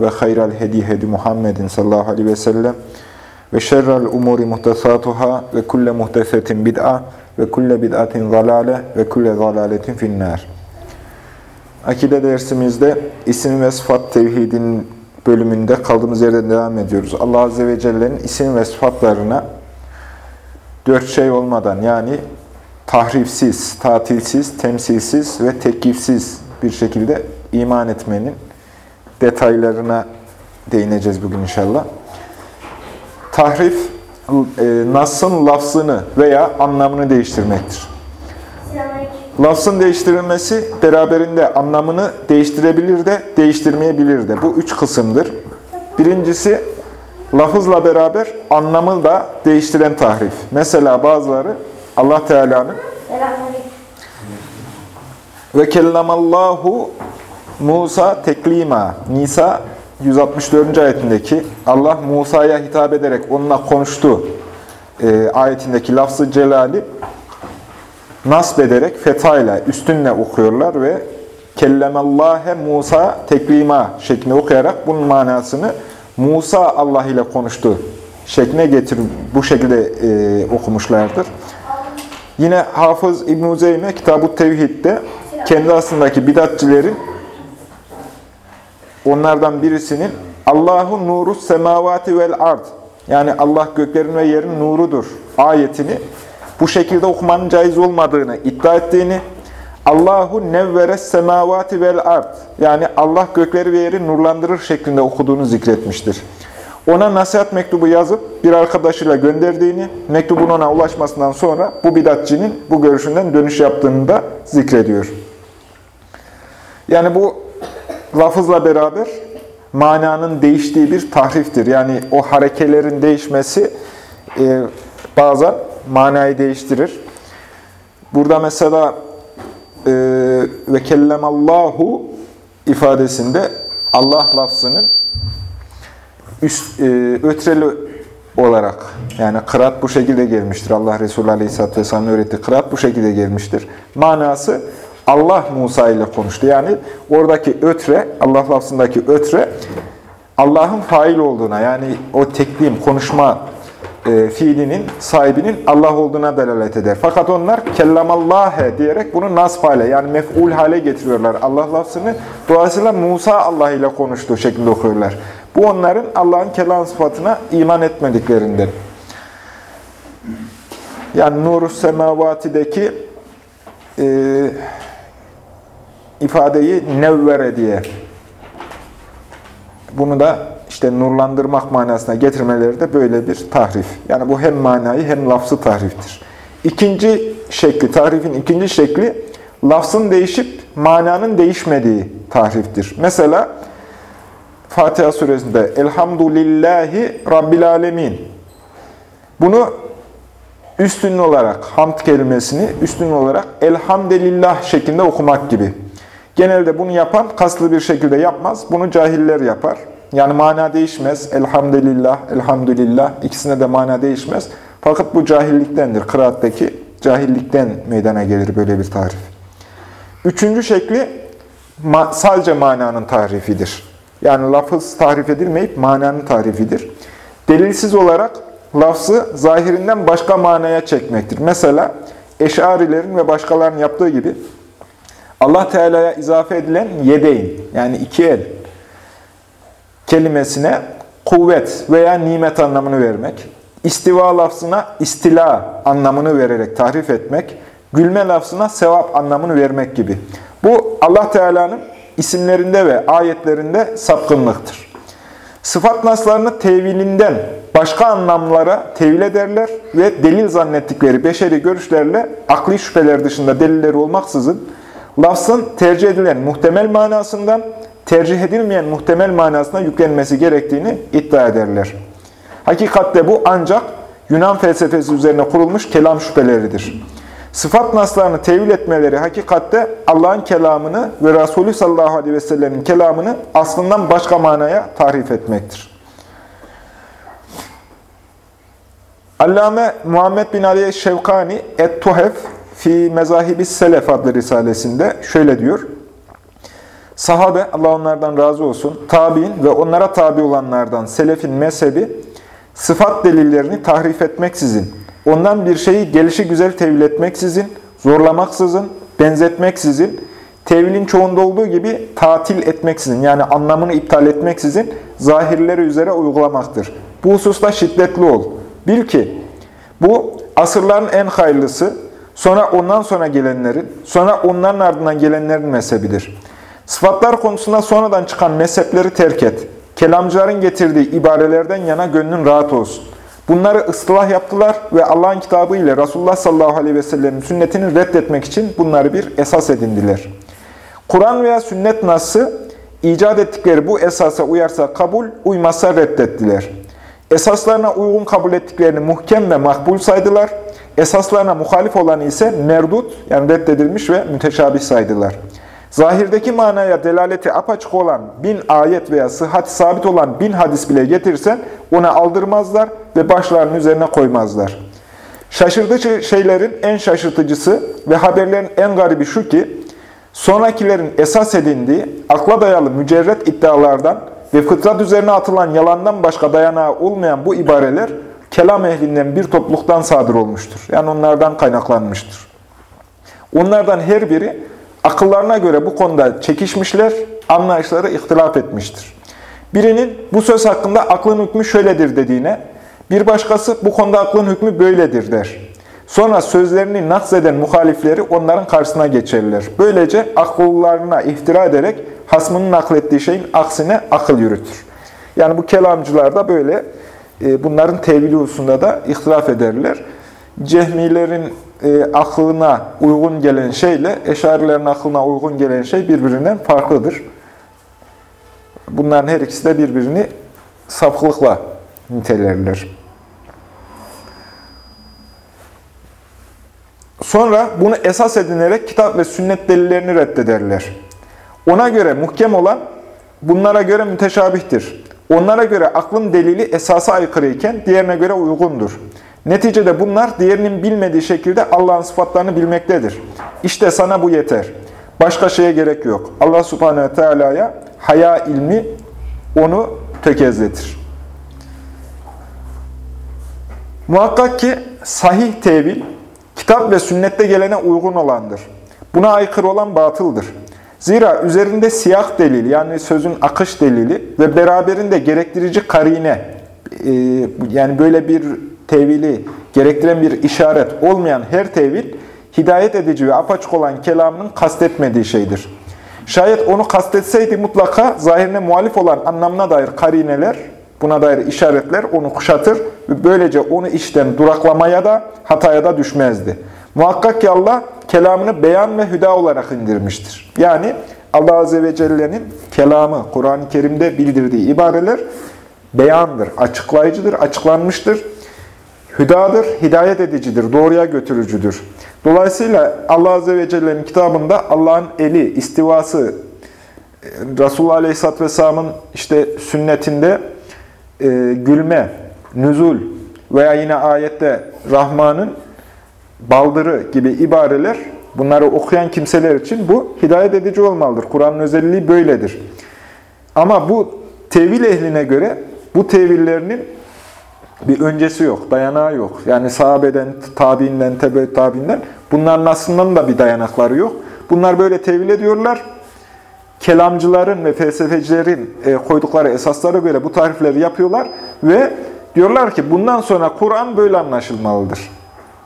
ve hayral hedi hedi Muhammedin sallallahu aleyhi ve sellem ve şerrel umuri muhtesatuhâ ve kulle muhtesetin bid'a ve kulle bid'atin zalale ve kulle zalaletin finnâr. Akide dersimizde isim ve sıfat tevhidin bölümünde kaldığımız yerden devam ediyoruz. Allah Azze ve Celle'nin isim ve sıfatlarına dört şey olmadan yani tahrifsiz, tatilsiz, temsilsiz ve tekifsiz bir şekilde iman etmenin detaylarına değineceğiz bugün inşallah. Tahrif, e, Nas'ın lafzını veya anlamını değiştirmektir. Lafzın değiştirilmesi beraberinde anlamını değiştirebilir de değiştirmeyebilir de. Bu üç kısımdır. Birincisi, lafızla beraber anlamı da değiştiren tahrif. Mesela bazıları Allah Teala'nın ve kellamallahu Musa teklima. Nisa 164. ayetindeki Allah Musa'ya hitap ederek onunla konuştu e, ayetindeki lafzı celali nasb ederek fetayla, üstünle okuyorlar ve kellemallâhe Musa teklima şeklinde okuyarak bunun manasını Musa Allah ile konuştu şekline getirip bu şekilde e, okumuşlardır. Yine Hafız İbn-i Zeyme Kitab-ı Tevhid'de kendi aslındaki bidatçilerin onlardan birisinin Allahu nuru semavati vel ard yani Allah göklerin ve yerin nurudur ayetini bu şekilde okumanın caiz olmadığını iddia ettiğini Allahu nevveres semavati vel ard yani Allah gökleri ve yeri nurlandırır şeklinde okuduğunu zikretmiştir. Ona nasihat mektubu yazıp bir arkadaşıyla gönderdiğini, mektubun ona ulaşmasından sonra bu bidatçinin bu görüşünden dönüş yaptığını da zikrediyor. Yani bu lafızla beraber mananın değiştiği bir tahriftir. Yani o harekelerin değişmesi e, bazen manayı değiştirir. Burada mesela e, ve kellemallahu ifadesinde Allah lafzının üst, e, ötreli olarak yani kıraat bu şekilde gelmiştir. Allah Resulü Aleyhisselatü Vesselam'ın öğrettiği kıraat bu şekilde gelmiştir. Manası Allah Musa ile konuştu. Yani oradaki ötre, Allah lafzındaki ötre Allah'ın fail olduğuna yani o teklim, konuşma e, fiilinin sahibinin Allah olduğuna delalet eder. Fakat onlar kellamallâhe diyerek bunu nasf hale yani mef'ul hale getiriyorlar. Allah lafzını dolayısıyla Musa Allah ile konuştuğu şeklinde okuyorlar. Bu onların Allah'ın kelam sıfatına iman etmediklerinden. Yani Nur-u Semavati'deki e, ifadeyi nevvere diye bunu da işte nurlandırmak manasına getirmeleri de böyle bir tahrif. Yani bu hem manayı hem lafzı tahriftir. İkinci şekli, tahrifin ikinci şekli lafzın değişip mananın değişmediği tahriftir. Mesela Fatiha suresinde Elhamdülillahi Rabbil Alemin. Bunu üstünlü olarak, hamd kelimesini üstünlü olarak Elhamdülillah şeklinde okumak gibi. Genelde bunu yapan kaslı bir şekilde yapmaz. Bunu cahiller yapar. Yani mana değişmez. Elhamdülillah, elhamdülillah. ikisine de mana değişmez. Fakat bu cahilliktendir. Kıraatteki cahillikten meydana gelir böyle bir tarif. Üçüncü şekli sadece mananın tarifidir. Yani lafız tarif edilmeyip mananın tarifidir. Delilsiz olarak lafzı zahirinden başka manaya çekmektir. Mesela eşarilerin ve başkalarının yaptığı gibi Allah Teala'ya izafe edilen yedeyn yani iki el kelimesine kuvvet veya nimet anlamını vermek, istiva lafzına istila anlamını vererek tahrif etmek, gülme lafzına sevap anlamını vermek gibi. Bu Allah Teala'nın isimlerinde ve ayetlerinde sapkınlıktır. Sıfat naslarını tevilinden başka anlamlara tevil ederler ve delil zannettikleri beşeri görüşlerle akli şüpheler dışında delilleri olmaksızın lafzın tercih edilen muhtemel manasından tercih edilmeyen muhtemel manasına yüklenmesi gerektiğini iddia ederler. Hakikatte bu ancak Yunan felsefesi üzerine kurulmuş kelam şüpheleridir. Sıfat naslarını tevil etmeleri hakikatte Allah'ın kelamını ve Resulü sallallahu aleyhi ve sellemin kelamını aslından başka manaya tahrif etmektir. Allame Muhammed bin Ali Şevkani Et-Tuhef fi Mezahibis Selef adlı risalesinde şöyle diyor. Sahabe, Allah onlardan razı olsun, tabi'in ve onlara tabi olanlardan selefin mezhebi, sıfat delillerini tahrif etmeksizin, ondan bir şeyi gelişi güzel tevil etmeksizin, zorlamaksızın, benzetmeksizin, tevilin çoğunda olduğu gibi tatil etmeksizin, yani anlamını iptal etmeksizin, zahirleri üzere uygulamaktır. Bu hususta şiddetli ol. Bil ki, bu asırların en hayırlısı, sonra ondan sonra gelenlerin, sonra onların ardından gelenlerin mezhebidir. Sıfatlar konusunda sonradan çıkan mezhepleri terk et. Kelamcıların getirdiği ibarelerden yana gönlün rahat olsun. Bunları ıslah yaptılar ve Allah'ın kitabı ile Resulullah sallallahu aleyhi ve sellem'in sünnetini reddetmek için bunları bir esas edindiler. Kur'an veya sünnet nasıl icat ettikleri bu esasa uyarsa kabul, uymazsa reddettiler. Esaslarına uygun kabul ettiklerini muhkem ve makbul saydılar. Esaslarına muhalif olanı ise merdut yani reddedilmiş ve müteşabih saydılar. Zahirdeki manaya delaleti apaçık olan bin ayet veya sıhhat sabit olan bin hadis bile getirsen ona aldırmazlar ve başlarının üzerine koymazlar. Şaşırtıcı şeylerin en şaşırtıcısı ve haberlerin en garibi şu ki, sonrakilerin esas edindiği akla dayalı mücerret iddialardan ve fıtrat üzerine atılan yalandan başka dayanağı olmayan bu ibareler, kelam ehlinden bir topluluktan sadır olmuştur. Yani onlardan kaynaklanmıştır. Onlardan her biri akıllarına göre bu konuda çekişmişler, anlayışları ihtilaf etmiştir. Birinin bu söz hakkında aklın hükmü şöyledir dediğine, bir başkası bu konuda aklın hükmü böyledir der. Sonra sözlerini nakseden muhalifleri onların karşısına geçerler. Böylece akıllarına iftira ederek hasmının naklettiği şeyin aksine akıl yürütür. Yani bu kelamcılar da böyle e, bunların tevili hususunda da ihtilaf ederler. Cehmilerin e, aklına uygun gelen şeyle eşarilerin aklına uygun gelen şey birbirinden farklıdır. Bunların her ikisi de birbirini sapıklıkla nitelerler. Sonra bunu esas edinerek kitap ve sünnet delillerini reddederler. Ona göre muhkem olan bunlara göre müteşabihtir. Onlara göre aklın delili esasa aykırı iken diğerine göre uygundur. Neticede bunlar diğerinin bilmediği şekilde Allah'ın sıfatlarını bilmektedir. İşte sana bu yeter. Başka şeye gerek yok. Allah subhanehu teala'ya haya ilmi onu tökezletir. Muhakkak ki sahih tevil, kitap ve sünnette gelene uygun olandır. Buna aykırı olan batıldır. Zira üzerinde siyah delil yani sözün akış delili ve beraberinde gerektirici karine e, yani böyle bir tevili gerektiren bir işaret olmayan her tevil hidayet edici ve apaçık olan kelamının kastetmediği şeydir. Şayet onu kastetseydi mutlaka zahirine muhalif olan anlamına dair karineler, buna dair işaretler onu kuşatır ve böylece onu işten duraklamaya da hataya da düşmezdi. Muhakkak ki Allah kelamını beyan ve hüda olarak indirmiştir. Yani Allah Azze ve Celle'nin kelamı, Kur'an-ı Kerim'de bildirdiği ibareler beyandır, açıklayıcıdır, açıklanmıştır. Hüdadır, hidayet edicidir, doğruya götürücüdür. Dolayısıyla Allah Azze ve Celle'nin kitabında Allah'ın eli, istivası, Resulullah Aleyhisselatü Vesselam'ın işte sünnetinde e, gülme, nüzul veya yine ayette Rahman'ın baldırı gibi ibareler bunları okuyan kimseler için bu hidayet edici olmalıdır. Kur'an'ın özelliği böyledir. Ama bu tevil ehline göre bu tevillerinin bir öncesi yok, dayanağı yok. Yani sahabeden, tabiinden, tebe tabiinden bunların aslında da bir dayanakları yok. Bunlar böyle tevil ediyorlar. Kelamcıların ve felsefecilerin e, koydukları esaslara göre bu tarifleri yapıyorlar ve diyorlar ki bundan sonra Kur'an böyle anlaşılmalıdır.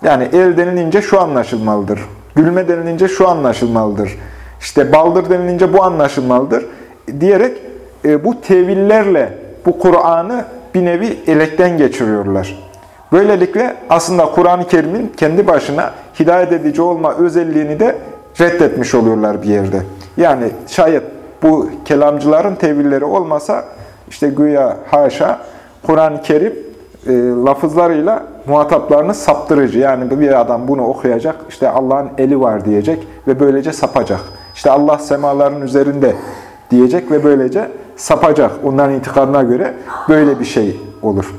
Yani el denilince şu anlaşılmalıdır. Gülme denilince şu anlaşılmalıdır. İşte baldır denilince bu anlaşılmalıdır. Diyerek e, bu tevillerle bu Kur'an'ı bir nevi elekten geçiriyorlar. Böylelikle aslında Kur'an-ı Kerim'in kendi başına hidayet edici olma özelliğini de reddetmiş oluyorlar bir yerde. Yani şayet bu kelamcıların tevilleri olmasa işte güya haşa Kur'an-ı Kerim e, lafızlarıyla muhataplarını saptırıcı. Yani bir adam bunu okuyacak, işte Allah'ın eli var diyecek ve böylece sapacak. İşte Allah semaların üzerinde diyecek ve böylece sapacak. Onların itikadına göre böyle bir şey olur.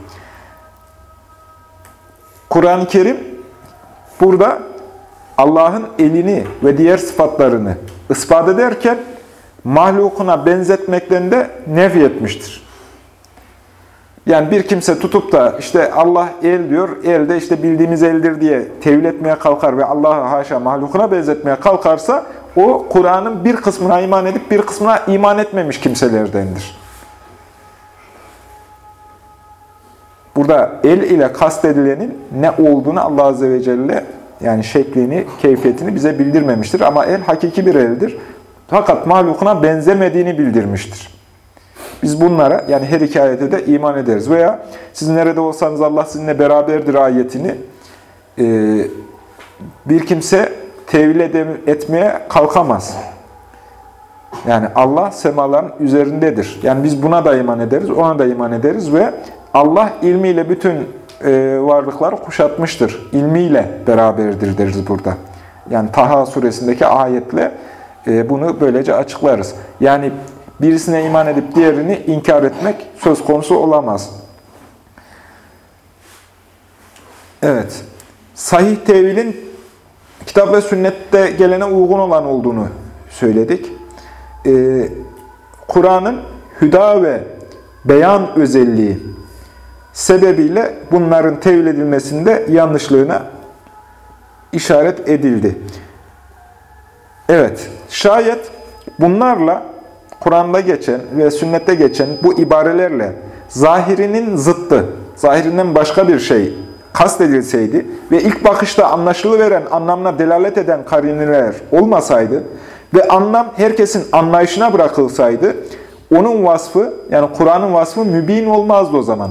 Kur'an-ı Kerim burada Allah'ın elini ve diğer sıfatlarını ispat ederken mahlukuna benzetmekten de nefi etmiştir. Yani bir kimse tutup da işte Allah el diyor, el de işte bildiğimiz eldir diye tevil etmeye kalkar ve Allah'ı haşa mahlukuna benzetmeye kalkarsa o Kur'an'ın bir kısmına iman edip bir kısmına iman etmemiş kimselerdendir. Burada el ile kastedilenin ne olduğunu Allah Azze ve Celle yani şeklini, keyfiyetini bize bildirmemiştir. Ama el hakiki bir eldir. Fakat mahlukuna benzemediğini bildirmiştir. Biz bunlara yani her hikayete de iman ederiz. Veya siz nerede olsanız Allah sizinle beraberdir ayetini e, bir kimse tevil etmeye kalkamaz. Yani Allah semaların üzerindedir. Yani biz buna da iman ederiz, ona da iman ederiz ve Allah ilmiyle bütün e, varlıkları kuşatmıştır. İlmiyle beraberdir deriz burada. Yani Taha suresindeki ayetle e, bunu böylece açıklarız. Yani birisine iman edip diğerini inkar etmek söz konusu olamaz. Evet. Sahih tevilin kitap ve sünnette gelene uygun olan olduğunu söyledik. Ee, Kur'an'ın hüda ve beyan özelliği sebebiyle bunların tevil edilmesinde yanlışlığına işaret edildi. Evet, şayet bunlarla Kur'an'da geçen ve sünnette geçen bu ibarelerle zahirinin zıttı, zahirinden başka bir şey kastedilseydi ve ilk bakışta anlaşılıveren anlamına delalet eden karineler olmasaydı ve anlam herkesin anlayışına bırakılsaydı, onun vasfı, yani Kur'an'ın vasfı mübin olmazdı o zaman.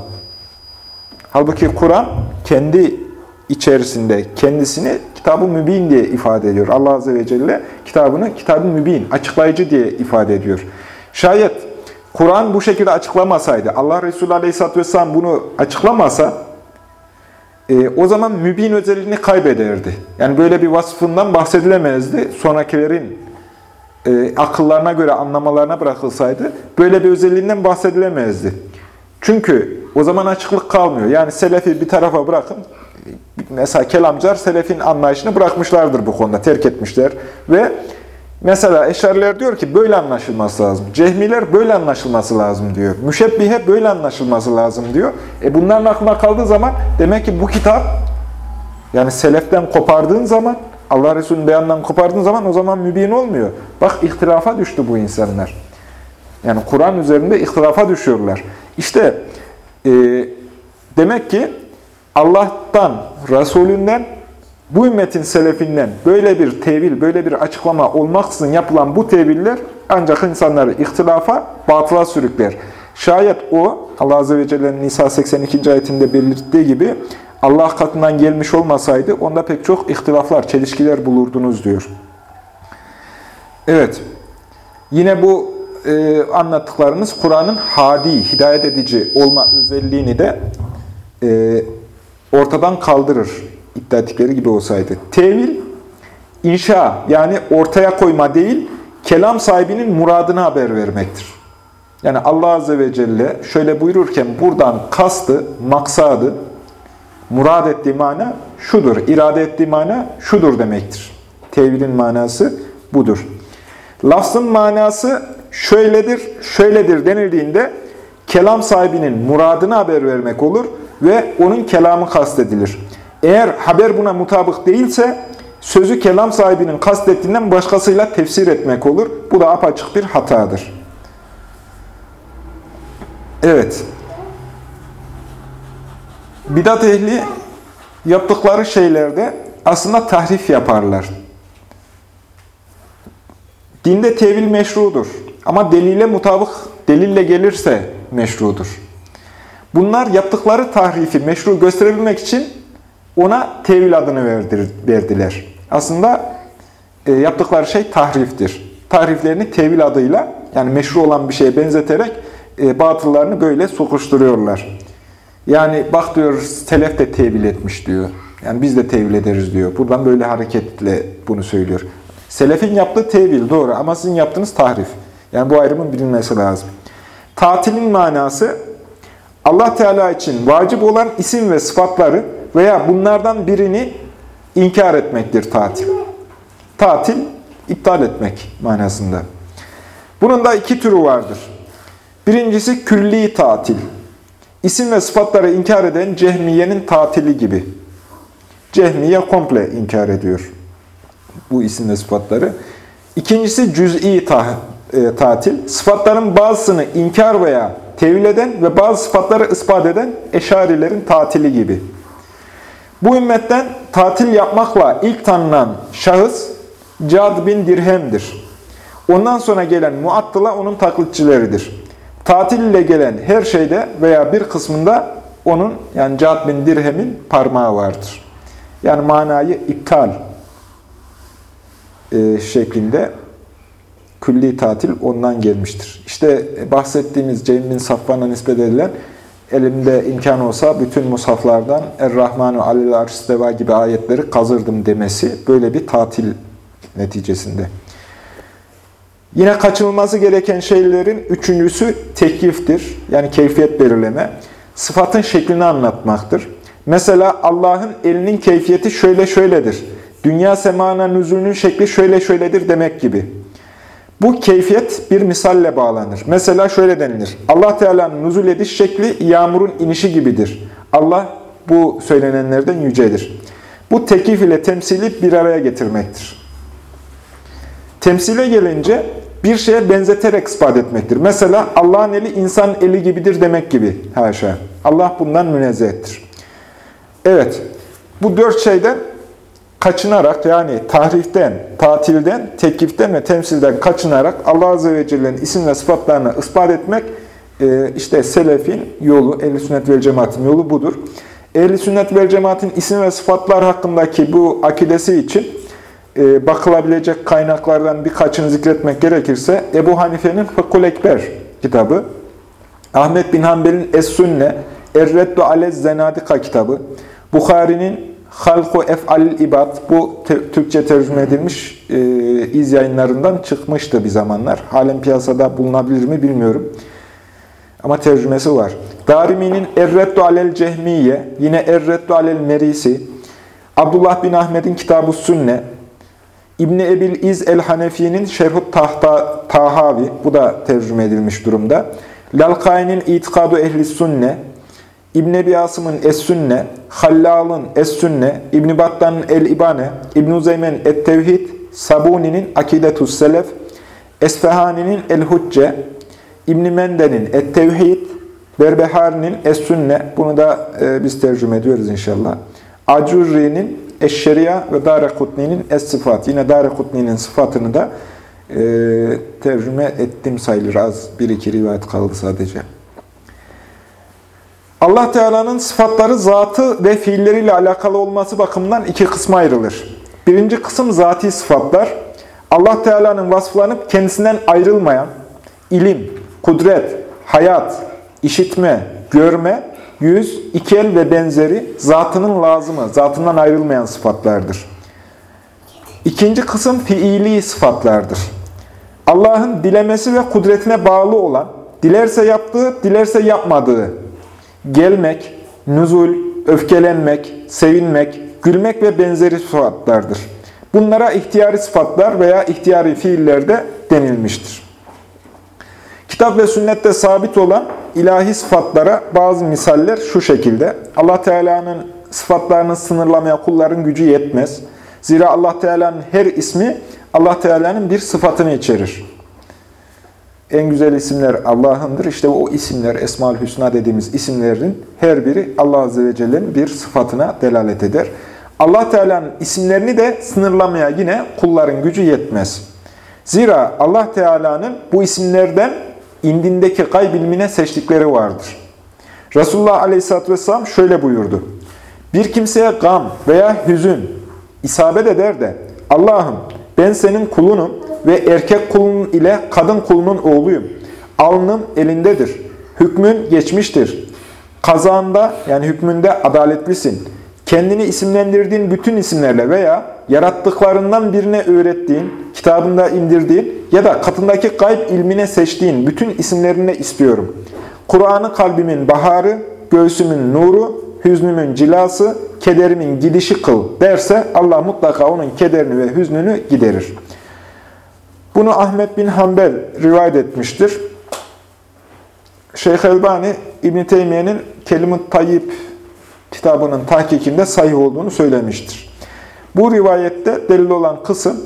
Halbuki Kur'an kendi içerisinde kendisini kitabı mübin diye ifade ediyor. Allah Azze ve Celle kitabını kitabı mübin, açıklayıcı diye ifade ediyor. Şayet Kur'an bu şekilde açıklamasaydı, Allah Resulü Aleyhisselatü Vesselam bunu açıklamasa, e, o zaman mübin özelliğini kaybederdi. Yani böyle bir vasfından bahsedilemezdi. Sonrakilerin e, akıllarına göre anlamalarına bırakılsaydı, böyle bir özelliğinden bahsedilemezdi. Çünkü o zaman açıklık kalmıyor. Yani selefi bir tarafa bırakın, mesela kelamcılar selefin anlayışını bırakmışlardır bu konuda, terk etmişler. Ve mesela eşariler diyor ki böyle anlaşılması lazım. Cehmiler böyle anlaşılması lazım diyor. Müşebbihe böyle anlaşılması lazım diyor. E bunların aklına kaldığı zaman demek ki bu kitap yani seleften kopardığın zaman Allah Resulü'nün beyanından kopardığın zaman o zaman mübin olmuyor. Bak ihtilafa düştü bu insanlar. Yani Kur'an üzerinde ihtilafa düşüyorlar. İşte e, demek ki Allah'tan, Resulünden, bu ümmetin selefinden böyle bir tevil, böyle bir açıklama olmaksızın yapılan bu teviller ancak insanları ihtilafa, batıla sürükler. Şayet o, Allah Azze ve Celle'nin Nisa 82. ayetinde belirttiği gibi Allah katından gelmiş olmasaydı onda pek çok ihtilaflar, çelişkiler bulurdunuz diyor. Evet, yine bu e, anlattıklarımız Kur'an'ın hadi, hidayet edici olma özelliğini de e, ortadan kaldırır iddia ettikleri gibi olsaydı. Tevil, inşa yani ortaya koyma değil, kelam sahibinin muradına haber vermektir. Yani Allah Azze ve Celle şöyle buyururken buradan kastı, maksadı, murad ettiği mana şudur, irade ettiği mana şudur demektir. Tevilin manası budur. Lafzın manası şöyledir, şöyledir denildiğinde kelam sahibinin muradını haber vermek olur ve onun kelamı kastedilir. Eğer haber buna mutabık değilse sözü kelam sahibinin kastettiğinden başkasıyla tefsir etmek olur. Bu da apaçık bir hatadır. Evet. Bidat ehli yaptıkları şeylerde aslında tahrif yaparlar. Dinde tevil meşrudur. Ama delile mutabık, delille gelirse meşrudur. Bunlar yaptıkları tahrifi meşru gösterebilmek için ona tevil adını verdiler. Aslında e, yaptıkları şey tahriftir. Tahriflerini tevil adıyla yani meşru olan bir şeye benzeterek e, batıllarını böyle sokuşturuyorlar. Yani bak diyor telef de tevil etmiş diyor. Yani biz de tevil ederiz diyor. Buradan böyle hareketle bunu söylüyor. Selefin yaptığı tevil doğru ama sizin yaptığınız tahrif. Yani bu ayrımın bilinmesi lazım. Tatilin manası Allah Teala için vacip olan isim ve sıfatları veya bunlardan birini inkar etmektir tatil. Tatil, iptal etmek manasında. Bunun da iki türü vardır. Birincisi külli tatil. İsim ve sıfatları inkar eden cehmiyenin tatili gibi. Cehmiye komple inkar ediyor bu isim ve sıfatları. İkincisi cüz'i e, tatil. Sıfatların bazısını inkar veya tevil eden ve bazı sıfatları ispat eden eşarilerin tatili gibi. Bu ümmetten tatil yapmakla ilk tanınan şahıs Cad bin Dirhem'dir. Ondan sonra gelen muattıla onun taklitçileridir. Tatil ile gelen her şeyde veya bir kısmında onun yani Cad bin Dirhem'in parmağı vardır. Yani manayı iptal e, şeklinde külli tatil ondan gelmiştir. İşte bahsettiğimiz Cem bin Safvan'a nispet edilen elimde imkan olsa bütün musaflardan Er-Rahmanu alel arşisteva gibi ayetleri kazırdım demesi böyle bir tatil neticesinde. Yine kaçınılması gereken şeylerin üçüncüsü tekliftir. Yani keyfiyet belirleme. Sıfatın şeklini anlatmaktır. Mesela Allah'ın elinin keyfiyeti şöyle şöyledir. Dünya semana nüzulünün şekli şöyle şöyledir demek gibi. Bu keyfiyet bir misalle bağlanır. Mesela şöyle denilir. Allah Teala'nın nüzul ediş şekli yağmurun inişi gibidir. Allah bu söylenenlerden yücedir. Bu tekif ile temsili bir araya getirmektir. Temsile gelince bir şeye benzeterek ispat etmektir. Mesela Allah'ın eli insan eli gibidir demek gibi. Haşa. Allah bundan münezzehtir. Evet, bu dört şeyden kaçınarak yani tahriften, tatilden, tekiften ve temsilden kaçınarak Allah Azze ve Celle'nin isim ve sıfatlarını ispat etmek e, işte selefin yolu, ehl sünnet ve cemaatin yolu budur. ehl sünnet ve cemaatin isim ve sıfatlar hakkındaki bu akidesi için e, bakılabilecek kaynaklardan birkaçını zikretmek gerekirse Ebu Hanife'nin Fıkhul Ekber kitabı, Ahmet bin Hanbel'in Es-Sünne, Er-Reddu Alez Zenadika kitabı, Bukhari'nin Halku Ef'alil İbad, bu te Türkçe tercüme edilmiş e, iz yayınlarından çıkmıştı bir zamanlar. Halen piyasada bulunabilir mi bilmiyorum. Ama tercümesi var. Darimi'nin Erreddu alel Cehmiye, yine Erreddu alel Merisi, Abdullah bin Ahmet'in Kitab-ı Sünne, İbni Ebil İz el-Hanefi'nin Şerhut Tahta, Tahavi, bu da tercüme edilmiş durumda. Lalkai'nin İtikadu Ehli Sünne, İbn Ebi Asım'ın Es-Sünne, Hallal'ın Es-Sünne, İbn Battan'ın El-İbane, İbn Uzeymen'in Et-Tevhid, Sabuni'nin Akidetus Selef, Esfahani'nin El-Hucce, İbn Mende'nin Et-Tevhid, Berbehari'nin Es-Sünne, bunu da e, biz tercüme ediyoruz inşallah. Acurri'nin Eşşeriya ve Darekutni'nin Es-Sıfat. Yine Darekutni'nin sıfatını da e, tercüme ettim sayılır. Az bir iki rivayet kaldı sadece. Allah Teala'nın sıfatları zatı ve fiilleriyle alakalı olması bakımından iki kısma ayrılır. Birinci kısım zati sıfatlar. Allah Teala'nın vasıflanıp kendisinden ayrılmayan ilim, kudret, hayat, işitme, görme, yüz, iki el ve benzeri zatının lazımı, zatından ayrılmayan sıfatlardır. İkinci kısım fiili sıfatlardır. Allah'ın dilemesi ve kudretine bağlı olan, dilerse yaptığı, dilerse yapmadığı, gelmek, nüzul, öfkelenmek, sevinmek, gülmek ve benzeri sıfatlardır. Bunlara ihtiyari sıfatlar veya ihtiyari fiiller de denilmiştir. Kitap ve sünnette sabit olan ilahi sıfatlara bazı misaller şu şekilde. Allah Teala'nın sıfatlarını sınırlamaya kulların gücü yetmez. Zira Allah Teala'nın her ismi Allah Teala'nın bir sıfatını içerir. En güzel isimler Allah'ındır. İşte o isimler, Esma-ül Hüsna dediğimiz isimlerin her biri Allah Azze ve Celle'nin bir sıfatına delalet eder. Allah Teala'nın isimlerini de sınırlamaya yine kulların gücü yetmez. Zira Allah Teala'nın bu isimlerden indindeki gayb ilmine seçtikleri vardır. Resulullah Aleyhisselatü Vesselam şöyle buyurdu. Bir kimseye gam veya hüzün isabet eder de Allah'ım ben senin kulunum ve erkek kulun ile kadın kulunun oğluyum. Alnım elindedir. Hükmün geçmiştir. Kazanda yani hükmünde adaletlisin. Kendini isimlendirdiğin bütün isimlerle veya yarattıklarından birine öğrettiğin, kitabında indirdiğin ya da katındaki gayb ilmine seçtiğin bütün isimlerine istiyorum. Kur'an'ı kalbimin baharı, göğsümün nuru, hüznümün cilası, kederimin gidişi kıl derse Allah mutlaka onun kederini ve hüznünü giderir. Bunu Ahmet bin Hanbel rivayet etmiştir. Şeyh Elbani İbn Teymiye'nin Kelim-i Tayyip kitabının tahkikinde sahih olduğunu söylemiştir. Bu rivayette delil olan kısım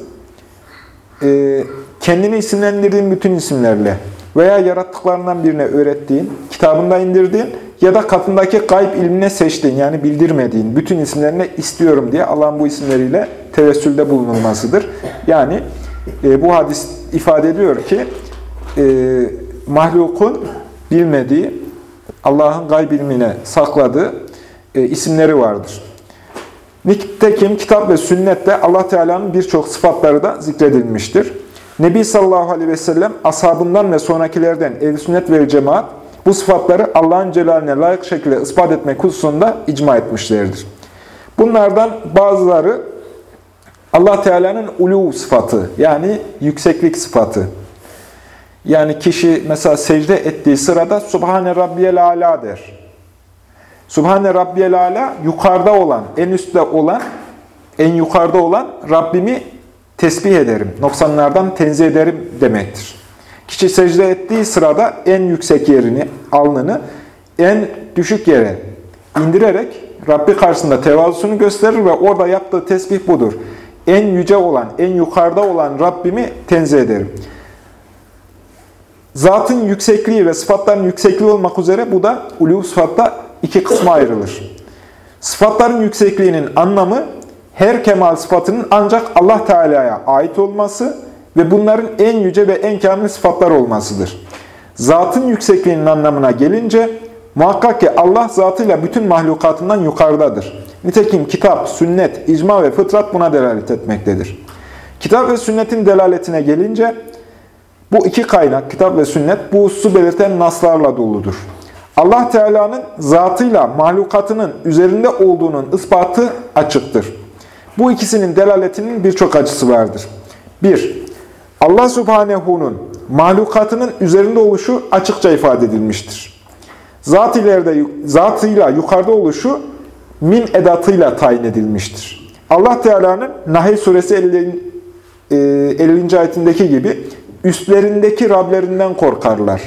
e, kendini isimlendirdiğin bütün isimlerle veya yarattıklarından birine öğrettiğin, kitabında indirdiğin ya da katındaki gayb ilmine seçtiğin yani bildirmediğin bütün isimlerine istiyorum diye Allah'ın bu isimleriyle tevessülde bulunulmasıdır. Yani e, bu hadis ifade ediyor ki e, mahlukun bilmediği, Allah'ın gayb ilmine sakladığı e, isimleri vardır. Nitekim kitap ve sünnette Allah Teala'nın birçok sıfatları da zikredilmiştir. Nebi sallallahu aleyhi ve sellem ashabından ve sonrakilerden ehl sünnet ve cemaat bu sıfatları Allah'ın celaline layık şekilde ispat etmek hususunda icma etmişlerdir. Bunlardan bazıları Allah Teala'nın ulu sıfatı yani yükseklik sıfatı. Yani kişi mesela secde ettiği sırada Subhane Rabbiyel Ala der. Subhane Rabbiyel Ala yukarıda olan, en üstte olan, en yukarıda olan Rabbimi tesbih ederim, noksanlardan tenzih ederim demektir. Kişi secde ettiği sırada en yüksek yerini, alnını en düşük yere indirerek Rabbi karşısında tevazusunu gösterir ve orada yaptığı tesbih budur. En yüce olan, en yukarıda olan Rabbimi tenzih ederim. Zatın yüksekliği ve sıfatların yüksekliği olmak üzere bu da ulu sıfatta iki kısma ayrılır. Sıfatların yüksekliğinin anlamı her kemal sıfatının ancak Allah Teala'ya ait olması ve bunların en yüce ve en kamil sıfatlar olmasıdır. Zatın yüksekliğinin anlamına gelince muhakkak ki Allah zatıyla bütün mahlukatından yukarıdadır. Nitekim kitap, sünnet, icma ve fıtrat buna delalet etmektedir. Kitap ve sünnetin delaletine gelince bu iki kaynak, kitap ve sünnet, bu hususu belirten naslarla doludur. Allah Teala'nın zatıyla mahlukatının üzerinde olduğunun ispatı açıktır. Bu ikisinin delaletinin birçok açısı vardır. 1. Allah Subhanehu'nun mahlukatının üzerinde oluşu açıkça ifade edilmiştir. Zat ileride, zatıyla yukarıda oluşu min edatıyla tayin edilmiştir. Allah Teala'nın Nahl suresi 50. 50. ayetindeki gibi üstlerindeki Rablerinden korkarlar.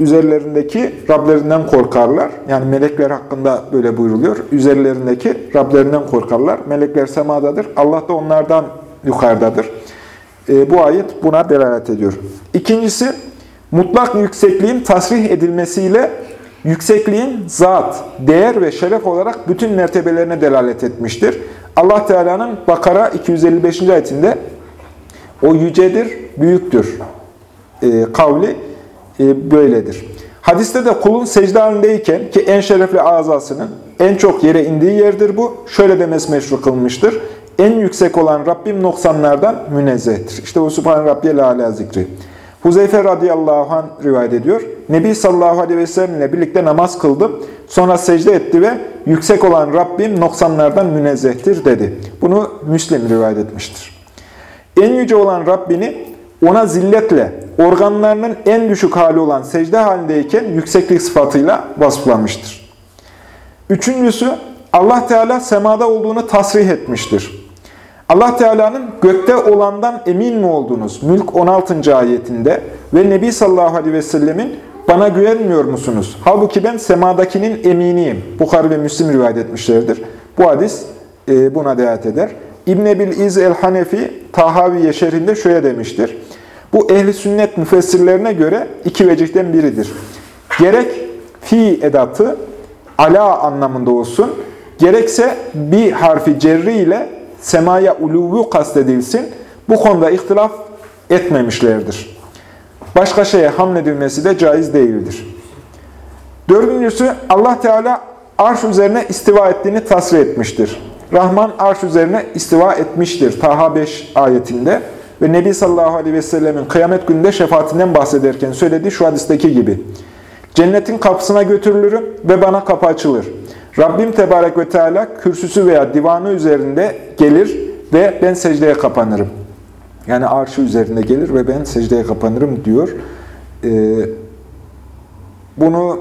Üzerlerindeki Rablerinden korkarlar. Yani melekler hakkında böyle buyruluyor. Üzerlerindeki Rablerinden korkarlar. Melekler semadadır. Allah da onlardan yukarıdadır. E, bu ayet buna delalet ediyor. İkincisi, mutlak yüksekliğin tasrih edilmesiyle yüksekliğin zat, değer ve şeref olarak bütün mertebelerine delalet etmiştir. Allah Teala'nın Bakara 255. ayetinde o yücedir, büyüktür e, kavli e, böyledir. Hadiste de kulun secde halindeyken ki en şerefli azasının en çok yere indiği yerdir bu. Şöyle demesi meşru kılmıştır. En yüksek olan Rabbim noksanlardan münezzehtir. İşte bu Subhan Rabbiyel Ala zikri. Huzeyfe radıyallahu anh rivayet ediyor. Nebi sallallahu aleyhi ve sellem ile birlikte namaz kıldım. Sonra secde etti ve yüksek olan Rabbim noksanlardan münezzehtir dedi. Bunu Müslim rivayet etmiştir. En yüce olan Rabbini ona zilletle, organlarının en düşük hali olan secde halindeyken yükseklik sıfatıyla vasıflamıştır. Üçüncüsü, Allah Teala semada olduğunu tasrih etmiştir. Allah Teala'nın gökte olandan emin mi oldunuz? Mülk 16. ayetinde ve Nebi sallallahu aleyhi ve sellemin bana güvenmiyor musunuz? Halbuki ben semadakinin eminiyim. Bukhari ve Müslim rivayet etmişlerdir. Bu hadis e, buna delalet eder. İbn Ebil İz el-Hanefi Tahaviye şerhinde şöyle demiştir. Bu ehli sünnet müfessirlerine göre iki vecihten biridir. Gerek fi edatı ala anlamında olsun, gerekse bir harfi cerri ile semaya uluvu kastedilsin. Bu konuda ihtilaf etmemişlerdir. Başka şeye hamledilmesi de caiz değildir. Dördüncüsü Allah Teala arş üzerine istiva ettiğini tasvir etmiştir. Rahman arş üzerine istiva etmiştir. Taha 5 ayetinde ve Nebi sallallahu aleyhi ve sellemin kıyamet gününde şefaatinden bahsederken söylediği şu hadisteki gibi. Cennetin kapısına götürülürüm ve bana kapı açılır. Rabbim Tebarek ve Teala kürsüsü veya divanı üzerinde gelir ve ben secdeye kapanırım. Yani arşı üzerinde gelir ve ben secdeye kapanırım diyor. Ee, bunu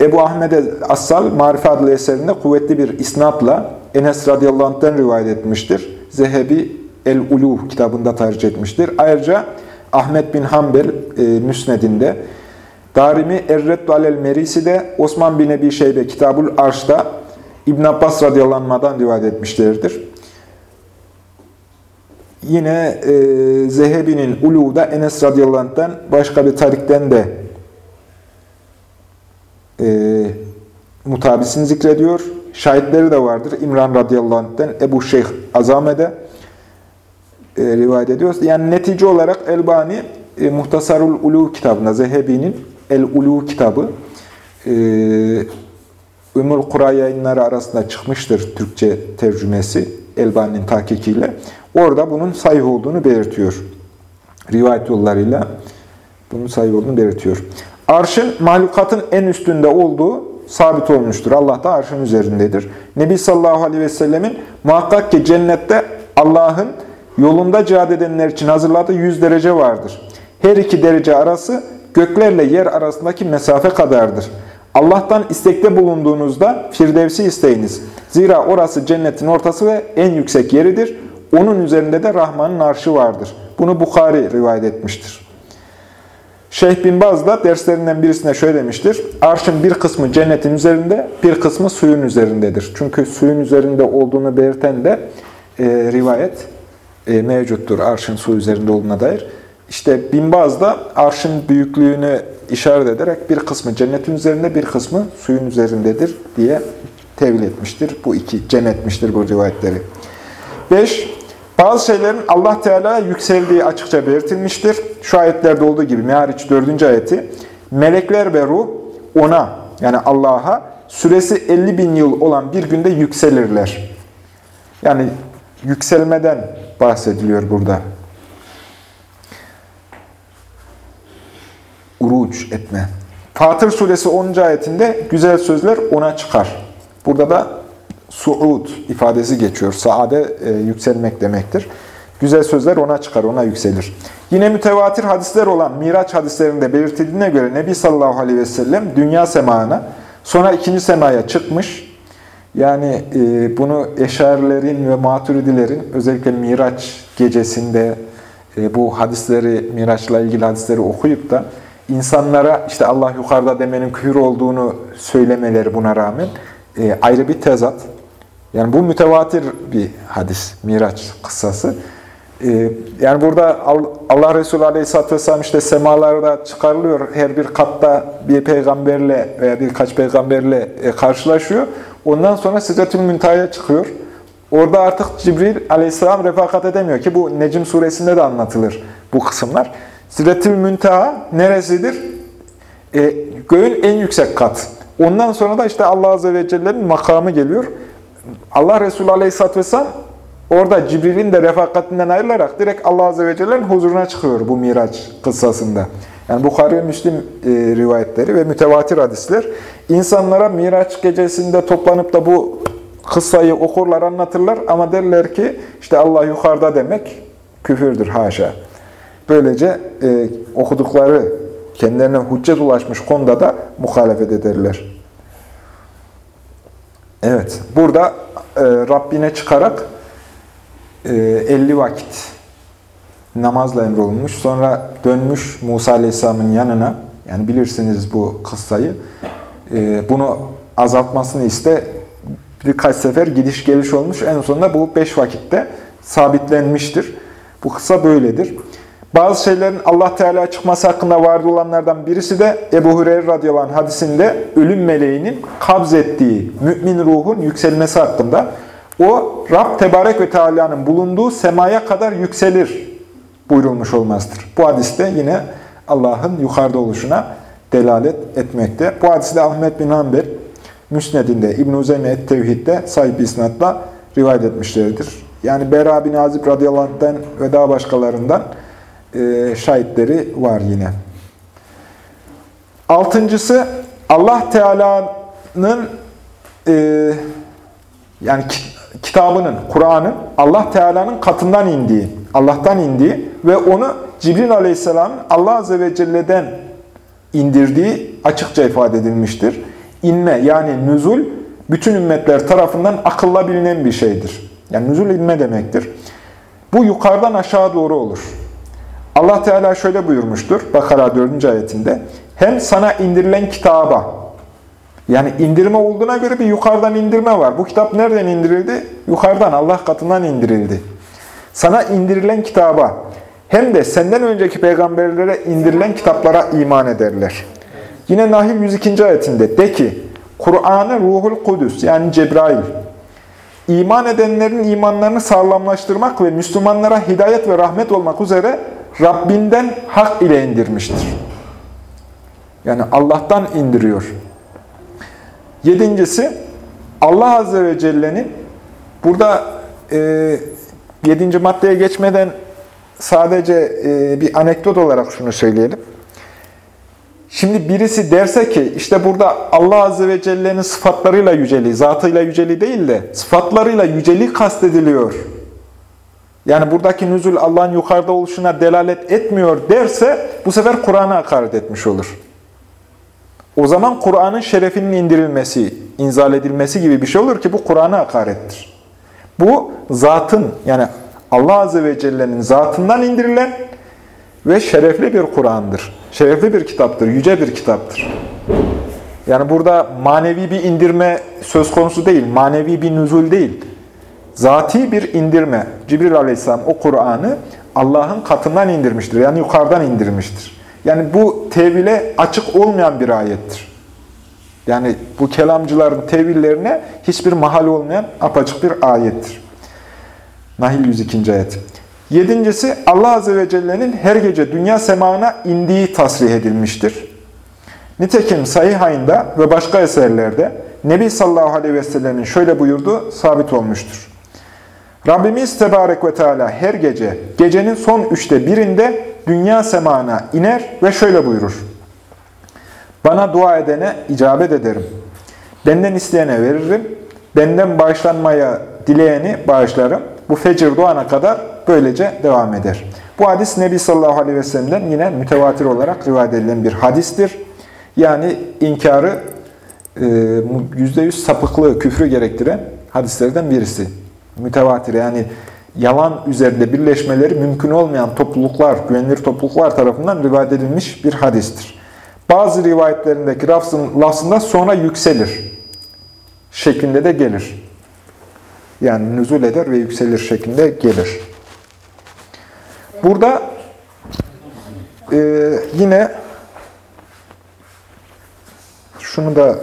Ebu Ahmed Assal Marife adlı eserinde kuvvetli bir isnatla Enes radıyallahu anh'ten rivayet etmiştir. Zehebi El-Ulu kitabında tercih etmiştir. Ayrıca Ahmet bin Hanbel e, Müsned'inde, Darimi Erreddu alel Merisi'de, Osman bin Ebi Şeybe Kitabul Arş'ta İbn Abbas radıyallahu rivayet etmişlerdir. Yine e, Zehebi'nin Ulu'da Enes radıyallahu başka bir tarikten de e, mutabisini zikrediyor. Şahitleri de vardır. İmran radıyallahu Ebu Şeyh Azame'de e, rivayet ediyor. Yani netice olarak Elbani e, Muhtasarul Ulu kitabında, Zehebi'nin El-Ulu kitabı e, Ümmül Kura yayınları arasında çıkmıştır Türkçe tercümesi Elbani'nin tahkikiyle. Orada bunun sayı olduğunu belirtiyor. Rivayet yollarıyla bunun sayı olduğunu belirtiyor. Arşın mahlukatın en üstünde olduğu sabit olmuştur. Allah da arşın üzerindedir. Nebi sallallahu aleyhi ve sellemin muhakkak ki cennette Allah'ın yolunda cihad edenler için hazırladığı 100 derece vardır. Her iki derece arası göklerle yer arasındaki mesafe kadardır. Allah'tan istekte bulunduğunuzda Firdevs'i isteyiniz. Zira orası cennetin ortası ve en yüksek yeridir. Onun üzerinde de Rahman'ın arşı vardır. Bunu Bukhari rivayet etmiştir. Şeyh bin Baz da derslerinden birisine şöyle demiştir. Arşın bir kısmı cennetin üzerinde, bir kısmı suyun üzerindedir. Çünkü suyun üzerinde olduğunu belirten de e, rivayet e, mevcuttur. Arşın su üzerinde olduğuna dair. İşte Bin Baz da arşın büyüklüğünü işaret ederek bir kısmı cennetin üzerinde, bir kısmı suyun üzerindedir diye tevil etmiştir. Bu iki cem etmiştir bu rivayetleri. 5. Bazı şeylerin Allah Teala yükseldiği açıkça belirtilmiştir. Şu ayetlerde olduğu gibi Me'ariç 4. ayeti. Melekler ve ruh ona yani Allah'a süresi 50 bin yıl olan bir günde yükselirler. Yani yükselmeden bahsediliyor burada. Uruç etme. Fatır suresi 10. ayetinde güzel sözler ona çıkar. Burada da suud ifadesi geçiyor. Saade e, yükselmek demektir. Güzel sözler ona çıkar, ona yükselir. Yine mütevatir hadisler olan Miraç hadislerinde belirtildiğine göre Nebi sallallahu aleyhi ve sellem dünya semağına, sonra ikinci semaya çıkmış. Yani e, bunu eşarilerin ve maturidilerin özellikle Miraç gecesinde e, bu hadisleri, Miraç'la ilgili hadisleri okuyup da insanlara işte Allah yukarıda demenin küfür olduğunu söylemeleri buna rağmen e, ayrı bir tezat. Yani bu mütevatir bir hadis, Miraç kıssası. Ee, yani burada Allah Resulü Aleyhisselatü Vesselam işte semalarda çıkarılıyor. Her bir katta bir peygamberle veya birkaç peygamberle e, karşılaşıyor. Ondan sonra Sidretül Müntaha'ya çıkıyor. Orada artık Cibril Aleyhisselam refakat edemiyor ki bu Necim suresinde de anlatılır bu kısımlar. Sidretül Müntaha neresidir? E, göğün en yüksek kat. Ondan sonra da işte Allah Azze ve Celle'nin makamı geliyor. Allah Resulü Aleyhisselatü Vesselam orada Cibril'in de refakatinden ayrılarak direkt Allah Azze ve Celle'nin huzuruna çıkıyor bu Miraç kıssasında. Yani Bukhari ve Müslim e, rivayetleri ve mütevatir hadisler insanlara Miraç gecesinde toplanıp da bu kıssayı okurlar, anlatırlar ama derler ki işte Allah yukarıda demek küfürdür haşa. Böylece e, okudukları kendilerine hüccet ulaşmış konuda da muhalefet ederler. Evet, burada e, Rabbine çıkarak e, 50 vakit namazla emrolunmuş. Sonra dönmüş Musa Aleyhisselam'ın yanına, yani bilirsiniz bu kıssayı, e, bunu azaltmasını iste, birkaç sefer gidiş geliş olmuş. En sonunda bu beş vakitte sabitlenmiştir. Bu kısa böyledir. Bazı şeylerin Allah Teala çıkması hakkında vardı olanlardan birisi de Ebu Hureyre radıyallahu anh hadisinde ölüm meleğinin kabz ettiği mümin ruhun yükselmesi hakkında. O Rab Tebarek ve Teala'nın bulunduğu semaya kadar yükselir buyurulmuş olmasıdır. Bu hadiste yine Allah'ın yukarıda oluşuna delalet etmekte. Bu hadiste Ahmet bin Hanbel Müsned'inde İbn-i Uzeyme Et-Tevhid'de sahip isnatla rivayet etmişlerdir. Yani Bera bin Azib radıyallahu anh'den ve daha başkalarından e, şahitleri var yine. Altıncısı Allah Teala'nın e, yani kitabının, Kur'an'ın Allah Teala'nın katından indiği, Allah'tan indiği ve onu Cibril Aleyhisselam'ın Allah Azze ve Celle'den indirdiği açıkça ifade edilmiştir. İnme yani nüzul bütün ümmetler tarafından akılla bilinen bir şeydir. Yani nüzul inme demektir. Bu yukarıdan aşağı doğru olur. Allah Teala şöyle buyurmuştur Bakara 4. ayetinde. Hem sana indirilen kitaba, yani indirme olduğuna göre bir yukarıdan indirme var. Bu kitap nereden indirildi? Yukarıdan, Allah katından indirildi. Sana indirilen kitaba, hem de senden önceki peygamberlere indirilen kitaplara iman ederler. Yine Nahil 102. ayetinde de ki, Kur'an'ı Ruhul Kudüs yani Cebrail, iman edenlerin imanlarını sağlamlaştırmak ve Müslümanlara hidayet ve rahmet olmak üzere Rabbinden hak ile indirmiştir. Yani Allah'tan indiriyor. Yedincisi, Allah Azze ve Celle'nin burada e, yedinci maddeye geçmeden sadece e, bir anekdot olarak şunu söyleyelim. Şimdi birisi derse ki işte burada Allah Azze ve Celle'nin sıfatlarıyla yüceliği, zatıyla yüceliği değil de sıfatlarıyla yüceliği kastediliyor. Yani buradaki nüzul Allah'ın yukarıda oluşuna delalet etmiyor derse bu sefer Kur'an'a hakaret etmiş olur. O zaman Kur'an'ın şerefinin indirilmesi, inzal edilmesi gibi bir şey olur ki bu Kur'an'a hakarettir. Bu zatın yani Allah Azze ve Celle'nin zatından indirilen ve şerefli bir Kur'an'dır. Şerefli bir kitaptır, yüce bir kitaptır. Yani burada manevi bir indirme söz konusu değil, manevi bir nüzul değil. Zati bir indirme. Cibril Aleyhisselam o Kur'an'ı Allah'ın katından indirmiştir. Yani yukarıdan indirmiştir. Yani bu tevile açık olmayan bir ayettir. Yani bu kelamcıların tevillerine hiçbir mahal olmayan apaçık bir ayettir. Nahil 102. ayet. Yedincisi Allah Azze ve Celle'nin her gece dünya semağına indiği tasrih edilmiştir. Nitekim Sahihayında ve başka eserlerde Nebi sallallahu aleyhi ve sellemin şöyle buyurduğu sabit olmuştur. Rabbimiz Tebarek ve Teala her gece, gecenin son üçte birinde dünya semağına iner ve şöyle buyurur. Bana dua edene icabet ederim. Benden isteyene veririm. Benden bağışlanmaya dileyeni bağışlarım. Bu fecir doğana kadar böylece devam eder. Bu hadis Nebi sallallahu aleyhi ve sellem'den yine mütevatir olarak rivayet edilen bir hadistir. Yani inkarı %100 sapıklığı, küfrü gerektiren hadislerden birisi. Mütevatir yani yalan üzerinde birleşmeleri mümkün olmayan topluluklar, güvenilir topluluklar tarafından rivayet edilmiş bir hadistir. Bazı rivayetlerindeki lafzın, lafzında sonra yükselir şeklinde de gelir. Yani nüzul eder ve yükselir şeklinde gelir. Burada e, yine şunu da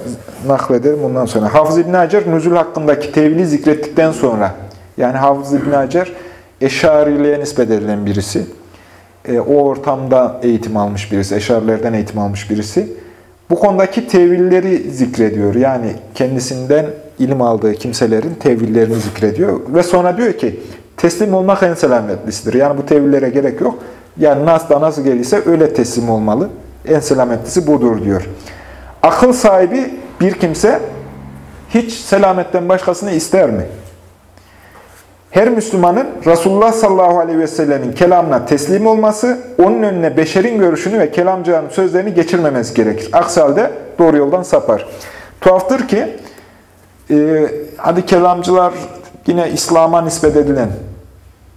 nakledelim ondan sonra. Hafız İbn Hacer nüzul hakkındaki tevili zikrettikten sonra yani Hafız İbn Hacer Eşariliğe nispet edilen birisi. E, o ortamda eğitim almış birisi, Eşarilerden eğitim almış birisi. Bu konudaki tevilleri zikrediyor. Yani kendisinden ilim aldığı kimselerin tevillerini zikrediyor. Ve sonra diyor ki, teslim olmak en selametlisidir. Yani bu tevillere gerek yok. Yani nasıl nasıl gelirse öyle teslim olmalı. En selametlisi budur diyor. Akıl sahibi bir kimse hiç selametten başkasını ister mi? Her Müslümanın Resulullah sallallahu aleyhi ve sellemin kelamına teslim olması, onun önüne beşerin görüşünü ve kelamcıların sözlerini geçirmemesi gerekir. Aksi halde doğru yoldan sapar. Tuhaftır ki, e, hadi kelamcılar yine İslam'a nispet edilen,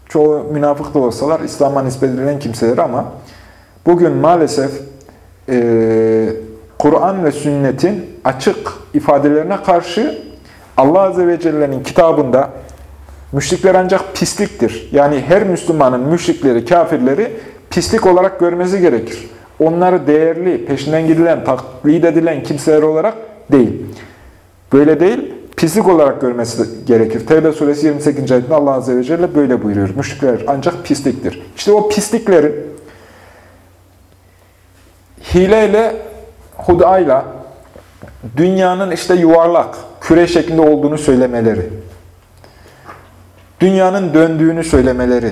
çoğu münafık da olsalar İslam'a nispet edilen kimseler ama bugün maalesef e, Kur'an ve sünnetin açık ifadelerine karşı Allah Azze ve Celle'nin kitabında Müşrikler ancak pisliktir. Yani her Müslümanın müşrikleri, kafirleri pislik olarak görmesi gerekir. Onları değerli, peşinden gidilen, taklit edilen kimseler olarak değil. Böyle değil, pislik olarak görmesi gerekir. Tevbe suresi 28. ayetinde Allah Azze ve Celle böyle buyuruyor. Müşrikler ancak pisliktir. İşte o pisliklerin hileyle, hudayla dünyanın işte yuvarlak, küre şeklinde olduğunu söylemeleri. Dünyanın döndüğünü söylemeleri,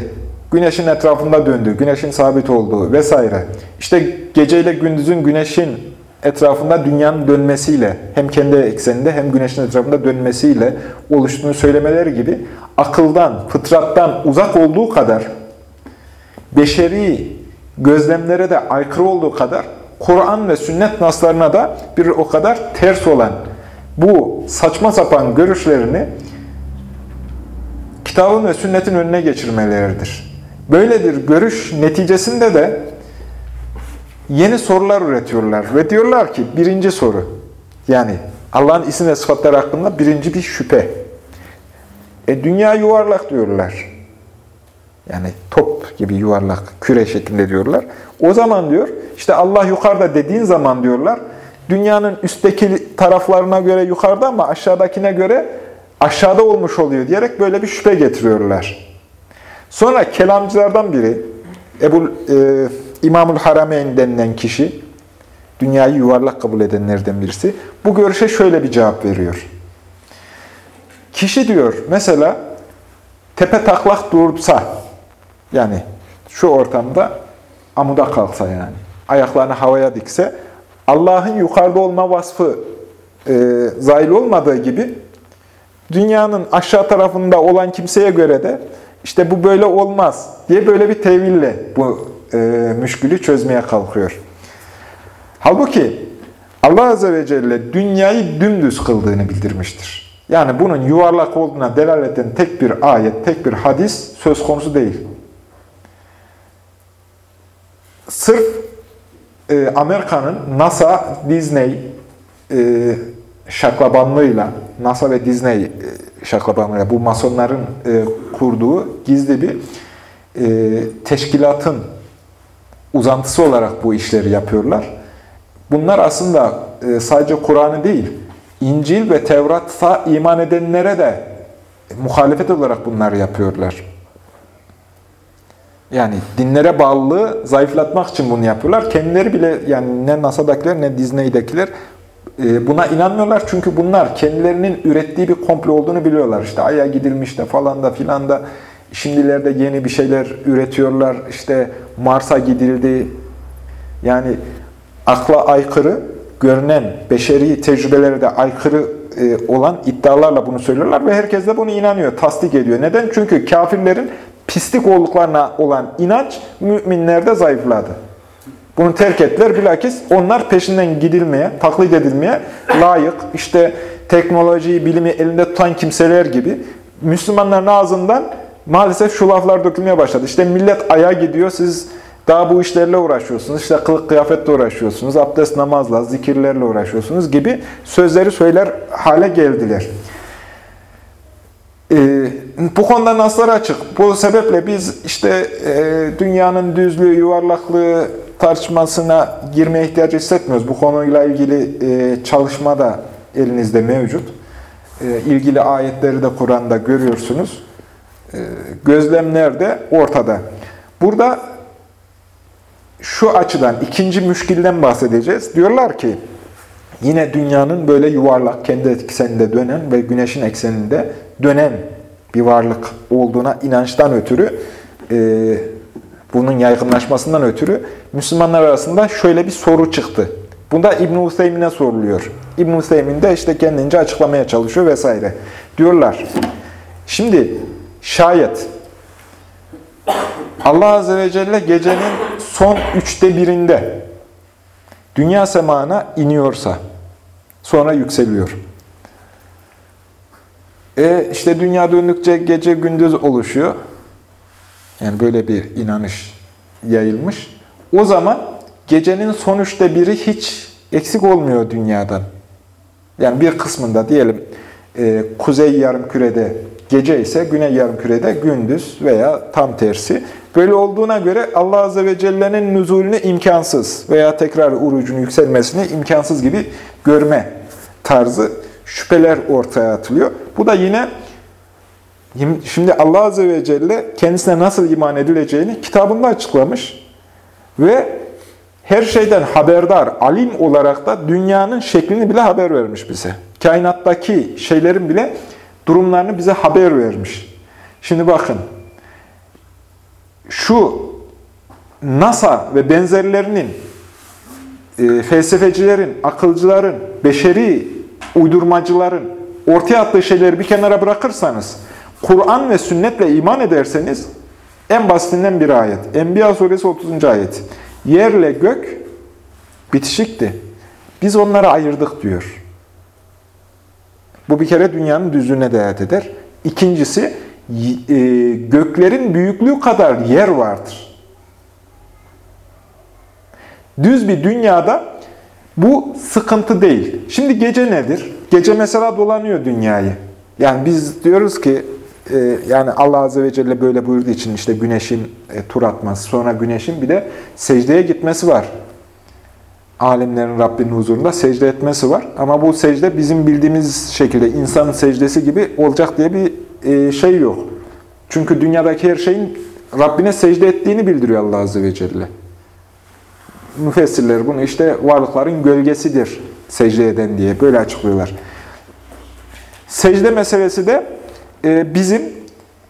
güneşin etrafında döndüğü, güneşin sabit olduğu vesaire. İşte geceyle gündüzün güneşin etrafında dünyanın dönmesiyle, hem kendi ekseninde hem güneşin etrafında dönmesiyle oluştuğunu söylemeleri gibi akıldan, fıtrattan uzak olduğu kadar, beşeri gözlemlere de aykırı olduğu kadar, Kur'an ve sünnet naslarına da bir o kadar ters olan bu saçma sapan görüşlerini kitabın ve sünnetin önüne geçirmeleridir. Böyle bir görüş neticesinde de yeni sorular üretiyorlar ve diyorlar ki birinci soru yani Allah'ın isim ve sıfatları hakkında birinci bir şüphe. E, dünya yuvarlak diyorlar. Yani top gibi yuvarlak, küre şeklinde diyorlar. O zaman diyor, işte Allah yukarıda dediğin zaman diyorlar, dünyanın üstteki taraflarına göre yukarıda ama aşağıdakine göre aşağıda olmuş oluyor diyerek böyle bir şüphe getiriyorlar. Sonra kelamcılardan biri, Ebu e, İmamul Harameyn denilen kişi, dünyayı yuvarlak kabul edenlerden birisi, bu görüşe şöyle bir cevap veriyor. Kişi diyor, mesela tepe taklak dursa, yani şu ortamda amuda kalksa yani, ayaklarını havaya dikse, Allah'ın yukarıda olma vasfı e, zahil olmadığı gibi, dünyanın aşağı tarafında olan kimseye göre de, işte bu böyle olmaz diye böyle bir teville bu e, müşkülü çözmeye kalkıyor. Halbuki Allah Azze ve Celle dünyayı dümdüz kıldığını bildirmiştir. Yani bunun yuvarlak olduğuna delalet eden tek bir ayet, tek bir hadis söz konusu değil. Sırf e, Amerika'nın NASA, Disney e, şaklabanlığıyla, NASA ve Disney e, şaklabanlığıyla bu masonların e, kurduğu gizli bir e, teşkilatın uzantısı olarak bu işleri yapıyorlar. Bunlar aslında e, sadece Kur'an'ı değil, İncil ve Tevrat'a iman edenlere de muhalefet olarak bunları yapıyorlar. Yani dinlere bağlılığı zayıflatmak için bunu yapıyorlar. Kendileri bile yani ne NASA'dakiler ne Disney'dekiler buna inanmıyorlar. Çünkü bunlar kendilerinin ürettiği bir komplo olduğunu biliyorlar. İşte Ay'a gidilmiş de falan da filan da şimdilerde yeni bir şeyler üretiyorlar. İşte Mars'a gidildi. Yani akla aykırı görünen beşeri tecrübelere de aykırı e, olan iddialarla bunu söylüyorlar ve herkes de bunu inanıyor, tasdik ediyor. Neden? Çünkü kafirlerin pislik olduklarına olan inanç müminlerde zayıfladı. Bunu terk ettiler. Bilakis onlar peşinden gidilmeye, taklit edilmeye layık, işte teknolojiyi, bilimi elinde tutan kimseler gibi Müslümanların ağzından maalesef şu laflar dökülmeye başladı. İşte millet aya gidiyor, siz daha bu işlerle uğraşıyorsunuz, işte kılık kıyafetle uğraşıyorsunuz, abdest namazla, zikirlerle uğraşıyorsunuz gibi sözleri söyler hale geldiler. Ee, bu konuda naslar açık. Bu sebeple biz işte e, dünyanın düzlüğü, yuvarlaklığı tartışmasına girmeye ihtiyacı hissetmiyoruz. Bu konuyla ilgili e, çalışma da elinizde mevcut. E, ilgili ayetleri de Kur'an'da görüyorsunuz. E, gözlemler de ortada. Burada şu açıdan ikinci müşkilden bahsedeceğiz. Diyorlar ki yine dünyanın böyle yuvarlak, kendi ekseninde dönen ve güneşin ekseninde dönen bir varlık olduğuna inançtan ötürü e, bunun yaygınlaşmasından ötürü Müslümanlar arasında şöyle bir soru çıktı. Bunda İbn-i Hüseyin'e soruluyor. İbn-i Hüseyin de işte kendince açıklamaya çalışıyor vesaire. Diyorlar, şimdi şayet Allah Azze ve Celle gecenin son üçte birinde dünya semana iniyorsa, sonra yükseliyor. E işte dünya döndükçe gece gündüz oluşuyor. Yani böyle bir inanış yayılmış. O zaman gecenin son üçte biri hiç eksik olmuyor dünyadan. Yani bir kısmında diyelim e, kuzey yarım kürede gece ise güney yarım kürede gündüz veya tam tersi. Böyle olduğuna göre Allah Azze ve Celle'nin nüzulünü imkansız veya tekrar urucun yükselmesini imkansız gibi görme tarzı şüpheler ortaya atılıyor. Bu da yine şimdi Allah Azze ve Celle kendisine nasıl iman edileceğini kitabında açıklamış ve her şeyden haberdar, alim olarak da dünyanın şeklini bile haber vermiş bize. Kainattaki şeylerin bile durumlarını bize haber vermiş. Şimdi bakın, şu NASA ve benzerlerinin, e, felsefecilerin, akılcıların, beşeri uydurmacıların ortaya attığı şeyleri bir kenara bırakırsanız, Kur'an ve sünnetle iman ederseniz, en basitinden bir ayet. Enbiya suresi 30. ayet. Yerle gök bitişikti. Biz onları ayırdık diyor. Bu bir kere dünyanın düzlüğüne değer eder. İkincisi, e, göklerin büyüklüğü kadar yer vardır. Düz bir dünyada bu sıkıntı değil. Şimdi gece nedir? Gece mesela dolanıyor dünyayı. Yani biz diyoruz ki yani Allah Azze ve Celle böyle buyurduğu için işte güneşin e, tur atması, sonra güneşin bir de secdeye gitmesi var. Alemlerin Rabbinin huzurunda secde etmesi var. Ama bu secde bizim bildiğimiz şekilde insanın secdesi gibi olacak diye bir e, şey yok. Çünkü dünyadaki her şeyin Rabbine secde ettiğini bildiriyor Allah Azze ve Celle. Müfessirler bunu işte varlıkların gölgesidir secde eden diye böyle açıklıyorlar. Secde meselesi de e, bizim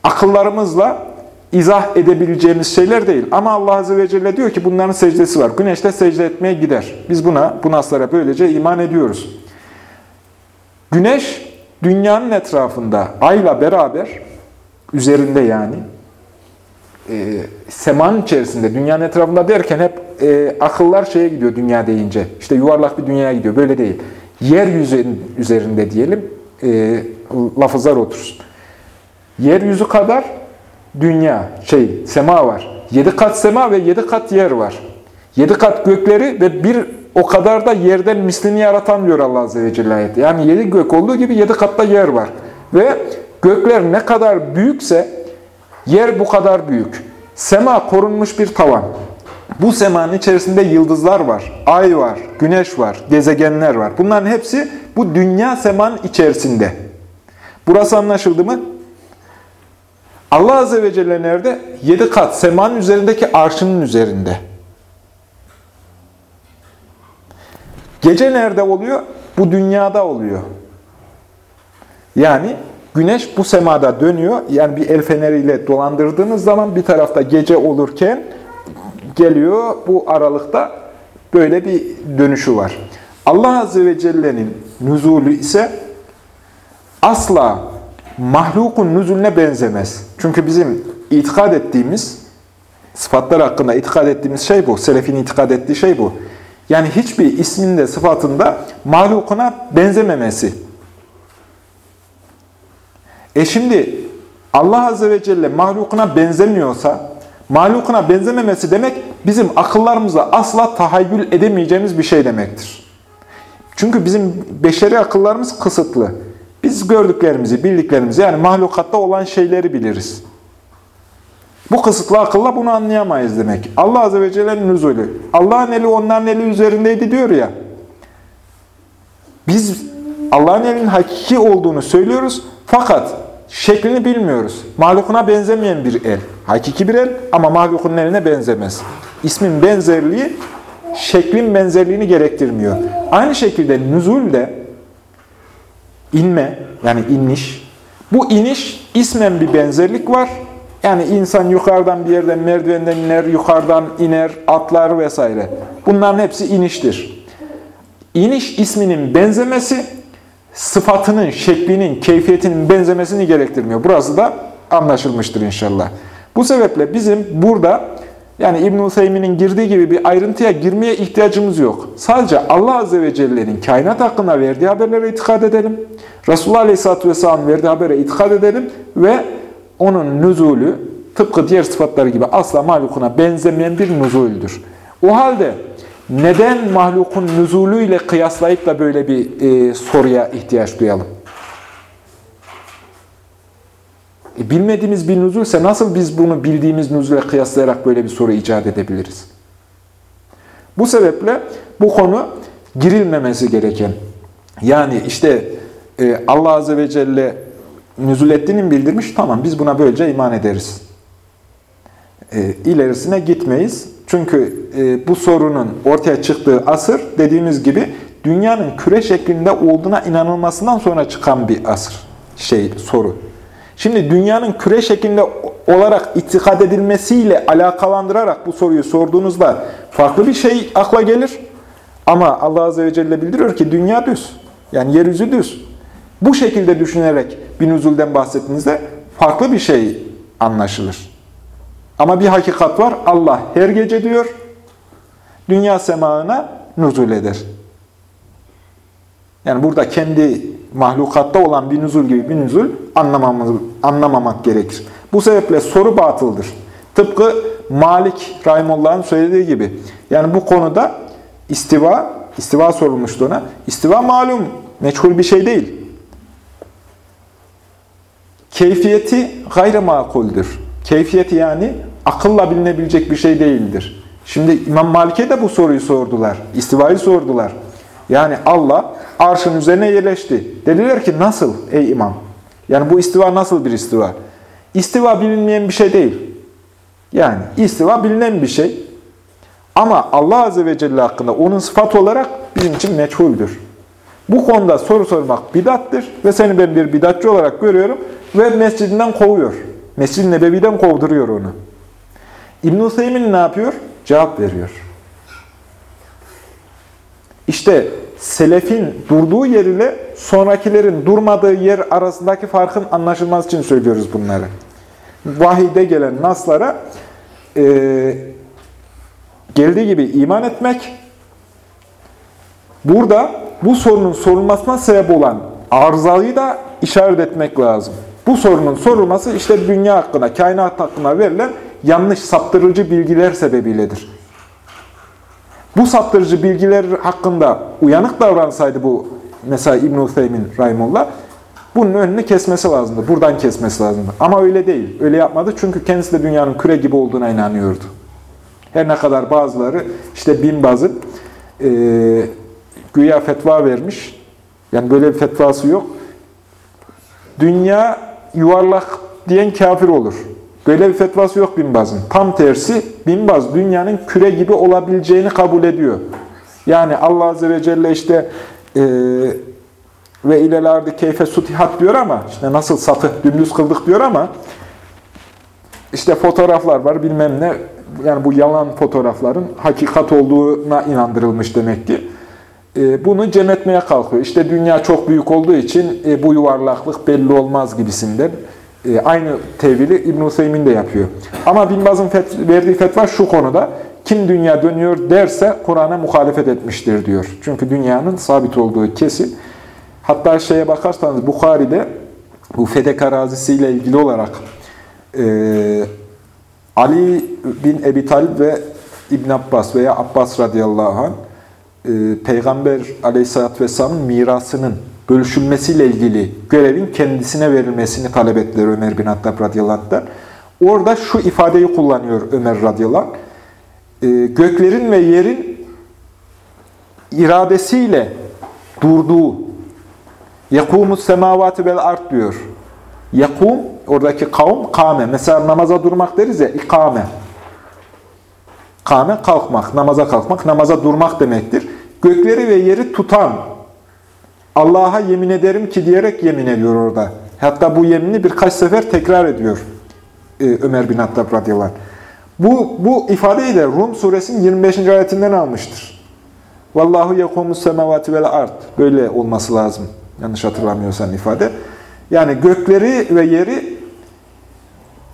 akıllarımızla izah edebileceğimiz şeyler değil. Ama Allah Azze ve Celle diyor ki bunların secdesi var. Güneş de secde etmeye gider. Biz buna, bu naslara böylece iman ediyoruz. Güneş dünyanın etrafında ayla beraber, üzerinde yani, e, semanın içerisinde, dünyanın etrafında derken hep e, akıllar şeye gidiyor dünya deyince. İşte yuvarlak bir dünyaya gidiyor. Böyle değil. Yeryüzü üzerinde diyelim, e, lafızlar otursun. Yeryüzü kadar dünya, şey, sema var. Yedi kat sema ve yedi kat yer var. Yedi kat gökleri ve bir o kadar da yerden mislini yaratan diyor Allah Azze ve Celle ayette. Yani yedi gök olduğu gibi yedi katta yer var. Ve gökler ne kadar büyükse yer bu kadar büyük. Sema korunmuş bir tavan. Bu semanın içerisinde yıldızlar var, ay var, güneş var, gezegenler var. Bunların hepsi bu dünya semanın içerisinde. Burası anlaşıldı mı? Allah Azze ve Celle nerede? Yedi kat semanın üzerindeki arşının üzerinde. Gece nerede oluyor? Bu dünyada oluyor. Yani güneş bu semada dönüyor. Yani bir el feneriyle dolandırdığınız zaman bir tarafta gece olurken geliyor bu aralıkta böyle bir dönüşü var. Allah Azze ve Celle'nin nüzulü ise asla mahlukun nüzulüne benzemez. Çünkü bizim itikad ettiğimiz, sıfatlar hakkında itikad ettiğimiz şey bu. Selefin itikad ettiği şey bu. Yani hiçbir isminde, sıfatında mahlukuna benzememesi. E şimdi Allah Azze ve Celle mahlukuna benzemiyorsa, mahlukuna benzememesi demek bizim akıllarımızla asla tahayyül edemeyeceğimiz bir şey demektir. Çünkü bizim beşeri akıllarımız kısıtlı. Biz gördüklerimizi, bildiklerimizi yani mahlukatta olan şeyleri biliriz. Bu kısıtlı akılla bunu anlayamayız demek. Allah Azze ve Celle'nin nüzulü. Allah'ın eli onların eli üzerindeydi diyor ya. Biz Allah'ın elinin hakiki olduğunu söylüyoruz fakat şeklini bilmiyoruz. Mahlukuna benzemeyen bir el. Hakiki bir el ama mahlukunun eline benzemez. İsmin benzerliği şeklin benzerliğini gerektirmiyor. Aynı şekilde nüzul de inme yani iniş. Bu iniş ismen bir benzerlik var. Yani insan yukarıdan bir yerden merdivenden iner, yukarıdan iner, atlar vesaire. Bunların hepsi iniştir. İniş isminin benzemesi sıfatının, şeklinin, keyfiyetinin benzemesini gerektirmiyor. Burası da anlaşılmıştır inşallah. Bu sebeple bizim burada yani İbn-i Seymi'nin girdiği gibi bir ayrıntıya girmeye ihtiyacımız yok. Sadece Allah Azze ve Celle'nin kainat hakkında verdiği haberlere itikad edelim. Resulullah Aleyhisselatü Vesselam verdiği habere itikad edelim ve onun nüzulü tıpkı diğer sıfatları gibi asla mahlukuna benzemeyen bir nüzuldür. O halde neden mahlukun nüzulüyle kıyaslayıp da böyle bir e, soruya ihtiyaç duyalım? E, bilmediğimiz bir nüzulse nasıl biz bunu bildiğimiz nüzule kıyaslayarak böyle bir soru icat edebiliriz? Bu sebeple bu konu girilmemesi gereken. Yani işte e, Allah Azze ve Celle nüzul ettiğini bildirmiş? Tamam biz buna böylece iman ederiz. E, ilerisine gitmeyiz. Çünkü e, bu sorunun ortaya çıktığı asır dediğimiz gibi dünyanın küre şeklinde olduğuna inanılmasından sonra çıkan bir asır, şey, soru. Şimdi dünyanın küre şeklinde olarak itikad edilmesiyle alakalandırarak bu soruyu sorduğunuzda farklı bir şey akla gelir. Ama Allah Azze ve Celle bildiriyor ki dünya düz. Yani yeryüzü düz. Bu şekilde düşünerek bir nüzulden bahsettiğinizde farklı bir şey anlaşılır. Ama bir hakikat var. Allah her gece diyor, dünya semağına nüzul eder. Yani burada kendi mahlukatta olan bir nüzul gibi bir nüzul anlamamız, anlamamak gerekir. Bu sebeple soru batıldır. Tıpkı Malik Rahimullah'ın söylediği gibi. Yani bu konuda istiva, istiva sorulmuştu ona. İstiva malum, meçhul bir şey değil. Keyfiyeti gayrı makuldür. Keyfiyeti yani akılla bilinebilecek bir şey değildir. Şimdi İmam Malik'e de bu soruyu sordular. İstivayı sordular. Yani Allah arşın üzerine yerleşti. Dediler ki nasıl ey imam? Yani bu istiva nasıl bir istiva? İstiva bilinmeyen bir şey değil. Yani istiva bilinen bir şey. Ama Allah Azze ve Celle hakkında onun sıfat olarak bizim için meçhuldür. Bu konuda soru sormak bidattır ve seni ben bir bidatçı olarak görüyorum ve mescidinden kovuyor. Mescid-i Nebevi'den kovduruyor onu. İbn-i ne yapıyor? Cevap veriyor. İşte selefin durduğu yer ile sonrakilerin durmadığı yer arasındaki farkın anlaşılması için söylüyoruz bunları. Vahide gelen naslara e, geldiği gibi iman etmek, burada bu sorunun sorulmasına sebep olan arızayı da işaret etmek lazım. Bu sorunun sorulması işte dünya hakkında, kainat hakkında verilen yanlış saptırıcı bilgiler sebebiyledir. Bu saptırıcı bilgiler hakkında uyanık davransaydı bu mesela İbn-i Theymin Rahimullah bunun önünü kesmesi lazımdı. Buradan kesmesi lazımdı. Ama öyle değil. Öyle yapmadı çünkü kendisi de dünyanın küre gibi olduğuna inanıyordu. Her ne kadar bazıları işte bin bazı e, güya fetva vermiş. Yani böyle bir fetvası yok. Dünya yuvarlak diyen kafir olur. Böyle bir fetvası yok Binbaz'ın. Tam tersi Binbaz dünyanın küre gibi olabileceğini kabul ediyor. Yani Allah Azze ve Celle işte e, ve ilelerdi keyfe sutihat diyor ama işte nasıl satı dümdüz kıldık diyor ama işte fotoğraflar var bilmem ne yani bu yalan fotoğrafların hakikat olduğuna inandırılmış demek ki. E, bunu cem etmeye kalkıyor. İşte dünya çok büyük olduğu için e, bu yuvarlaklık belli olmaz gibisinden. E, aynı tevili İbn-i Hüseyin de yapıyor. Ama Bin Baz'ın fet verdiği fetva şu konuda. Kim dünya dönüyor derse Kur'an'a muhalefet etmiştir diyor. Çünkü dünyanın sabit olduğu kesin. Hatta şeye bakarsanız Bukhari'de bu Fedek arazisiyle ilgili olarak e, Ali bin Ebi Talib ve İbn Abbas veya Abbas radıyallahu anh e, Peygamber aleyhissalatü vesselamın mirasının bölüşülmesiyle ilgili görevin kendisine verilmesini talep ettiler Ömer bin Hattab radıyallahu Orada şu ifadeyi kullanıyor Ömer radıyallahu ee, Göklerin ve yerin iradesiyle durduğu yakumus semavati vel art diyor. Yakum oradaki kavm kame. Mesela namaza durmak deriz ya ikame. Kame kalkmak, namaza kalkmak, namaza durmak demektir. Gökleri ve yeri tutan Allah'a yemin ederim ki diyerek yemin ediyor orada. Hatta bu yemini birkaç sefer tekrar ediyor ee, Ömer bin Hattab. Bu, bu ifadeyi de Rum suresinin 25. ayetinden almıştır. Vallahu yekumus semavati vel ard. Böyle olması lazım. Yanlış hatırlamıyorsan ifade. Yani gökleri ve yeri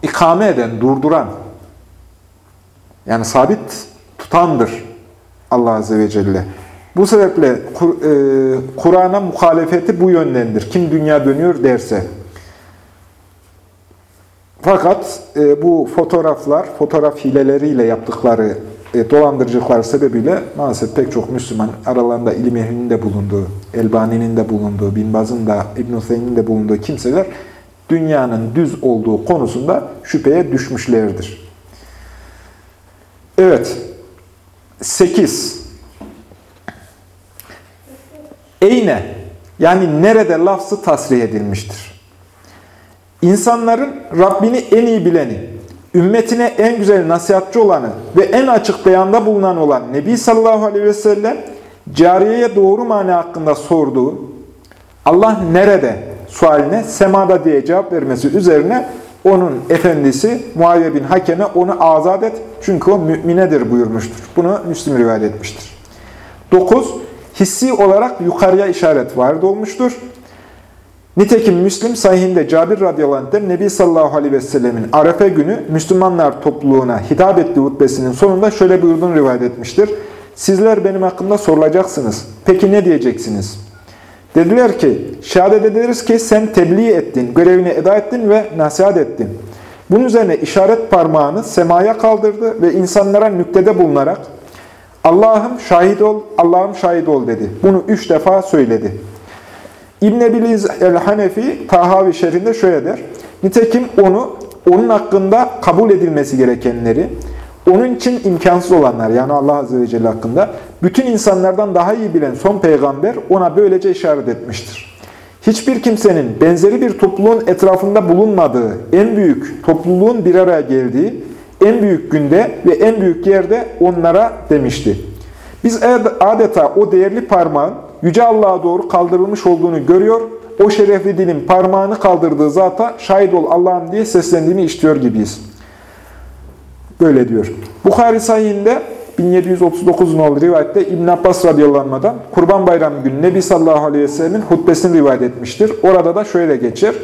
ikame eden, durduran, yani sabit tutandır Allah Azze ve Celle. Bu sebeple e, Kur'an'a muhalefeti bu yöndendir. Kim dünya dönüyor derse. Fakat e, bu fotoğraflar, fotoğraf hileleriyle yaptıkları e, dolandırıcılıklar sebebiyle maalesef pek çok Müslüman aralarında ilim ehlinin de bulunduğu, Elbani'nin de bulunduğu, Binbaz'ın da, İbn-i de bulunduğu kimseler dünyanın düz olduğu konusunda şüpheye düşmüşlerdir. Evet, 8. Eyne, yani nerede lafzı tasrih edilmiştir. İnsanların Rabbini en iyi bileni, ümmetine en güzel nasihatçı olanı ve en açık beyanda bulunan olan Nebi sallallahu aleyhi ve sellem cariyeye doğru mana hakkında sorduğu Allah nerede sualine semada diye cevap vermesi üzerine onun efendisi Muaviye bin Hakem'e onu azat et çünkü o müminedir buyurmuştur. Bunu Müslim rivayet etmiştir. 9. Hissi olarak yukarıya işaret vardı olmuştur. Nitekim Müslim sahihinde Cabir radıyallahu anh'den Nebi sallallahu aleyhi ve sellemin Arefe günü Müslümanlar topluluğuna hitap ettiği hutbesinin sonunda şöyle buyurduğunu rivayet etmiştir. Sizler benim hakkında sorulacaksınız. Peki ne diyeceksiniz? Dediler ki, şehadet ederiz ki sen tebliğ ettin, görevini eda ettin ve nasihat ettin. Bunun üzerine işaret parmağını semaya kaldırdı ve insanlara nüktede bulunarak Allah'ım şahit ol, Allah'ım şahit ol dedi. Bunu üç defa söyledi. İbn Ebiliz el-Hanefi Tahavi şerhinde şöyle der. Nitekim onu, onun hakkında kabul edilmesi gerekenleri, onun için imkansız olanlar yani Allah Azze ve Celle hakkında bütün insanlardan daha iyi bilen son peygamber ona böylece işaret etmiştir. Hiçbir kimsenin benzeri bir topluluğun etrafında bulunmadığı, en büyük topluluğun bir araya geldiği, en büyük günde ve en büyük yerde onlara demişti. Biz adeta o değerli parmağın Yüce Allah'a doğru kaldırılmış olduğunu görüyor, o şerefli dilin parmağını kaldırdığı zata şahit ol Allah'ım diye seslendiğini işitiyor gibiyiz. Böyle diyor. Bukhari sayhinde 1739 nolu rivayette İbn Abbas radıyallahu Kurban Bayramı günü Nebi sallallahu aleyhi ve sellemin hutbesini rivayet etmiştir. Orada da şöyle geçer.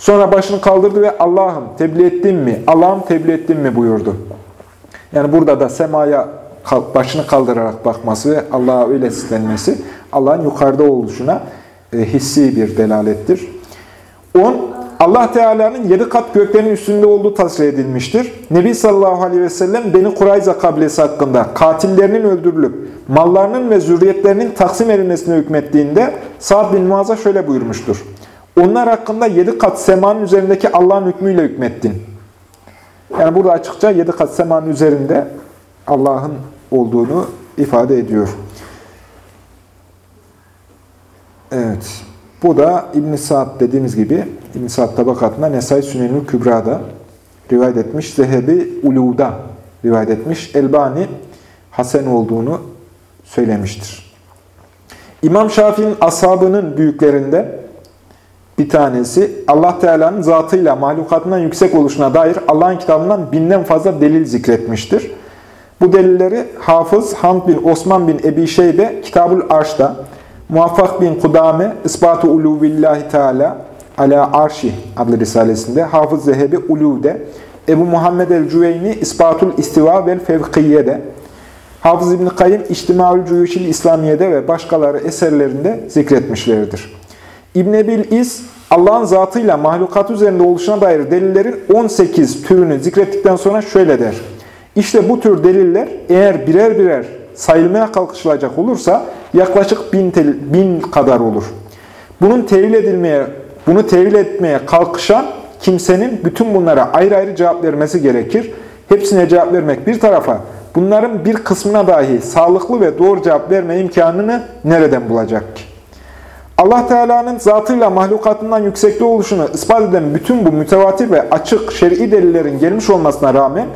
Sonra başını kaldırdı ve Allah'ım tebliğ ettin mi? Allah'ım tebliğ ettin mi buyurdu. Yani burada da semaya başını kaldırarak bakması ve Allah'a öyle seslenmesi Allah'ın yukarıda oluşuna e, hissi bir delalettir. 10. Allah Teala'nın yedi kat göklerin üstünde olduğu tasvir edilmiştir. Nebi sallallahu aleyhi ve sellem Beni Kurayza kabilesi hakkında katillerinin öldürülüp mallarının ve zürriyetlerinin taksim edilmesine hükmettiğinde Sa'd bin Muaz'a şöyle buyurmuştur. Onlar hakkında yedi kat semanın üzerindeki Allah'ın hükmüyle hükmettin. Yani burada açıkça yedi kat semanın üzerinde Allah'ın olduğunu ifade ediyor. Evet. Bu da İbn Sa'd dediğimiz gibi İbn Sa'd tabakatında Nesai Sünenül Kübra'da rivayet etmiş. Zehebi Ulu'da rivayet etmiş. Elbani Hasen olduğunu söylemiştir. İmam Şafii'nin ashabının büyüklerinde bir tanesi Allah Teala'nın zatıyla mahlukatından yüksek oluşuna dair Allah'ın kitabından binden fazla delil zikretmiştir. Bu delilleri Hafız Hamd bin Osman bin Ebi Şeybe Kitabul Arş'ta, Muvaffak bin Kudame İspatı Uluvillahi Teala Ala Arşi adlı risalesinde, Hafız Zehebi Ulu'de, Ebu Muhammed el-Cüveyni İspatul İstiva vel Fevkiye'de, Hafız İbn-i Kayyım İçtimaül Cüyüşil İslamiye'de ve başkaları eserlerinde zikretmişlerdir. İbn Ebil İz, Allah'ın zatıyla mahlukat üzerinde oluşuna dair delillerin 18 türünü zikrettikten sonra şöyle der. İşte bu tür deliller eğer birer birer sayılmaya kalkışılacak olursa yaklaşık bin, bin kadar olur. Bunun tevil edilmeye, bunu tevil etmeye kalkışan kimsenin bütün bunlara ayrı ayrı cevap vermesi gerekir. Hepsine cevap vermek bir tarafa, bunların bir kısmına dahi sağlıklı ve doğru cevap verme imkanını nereden bulacak ki? Allah Teala'nın zatıyla mahlukatından yüksekte oluşunu ispat eden bütün bu mütevatir ve açık şer'i delillerin gelmiş olmasına rağmen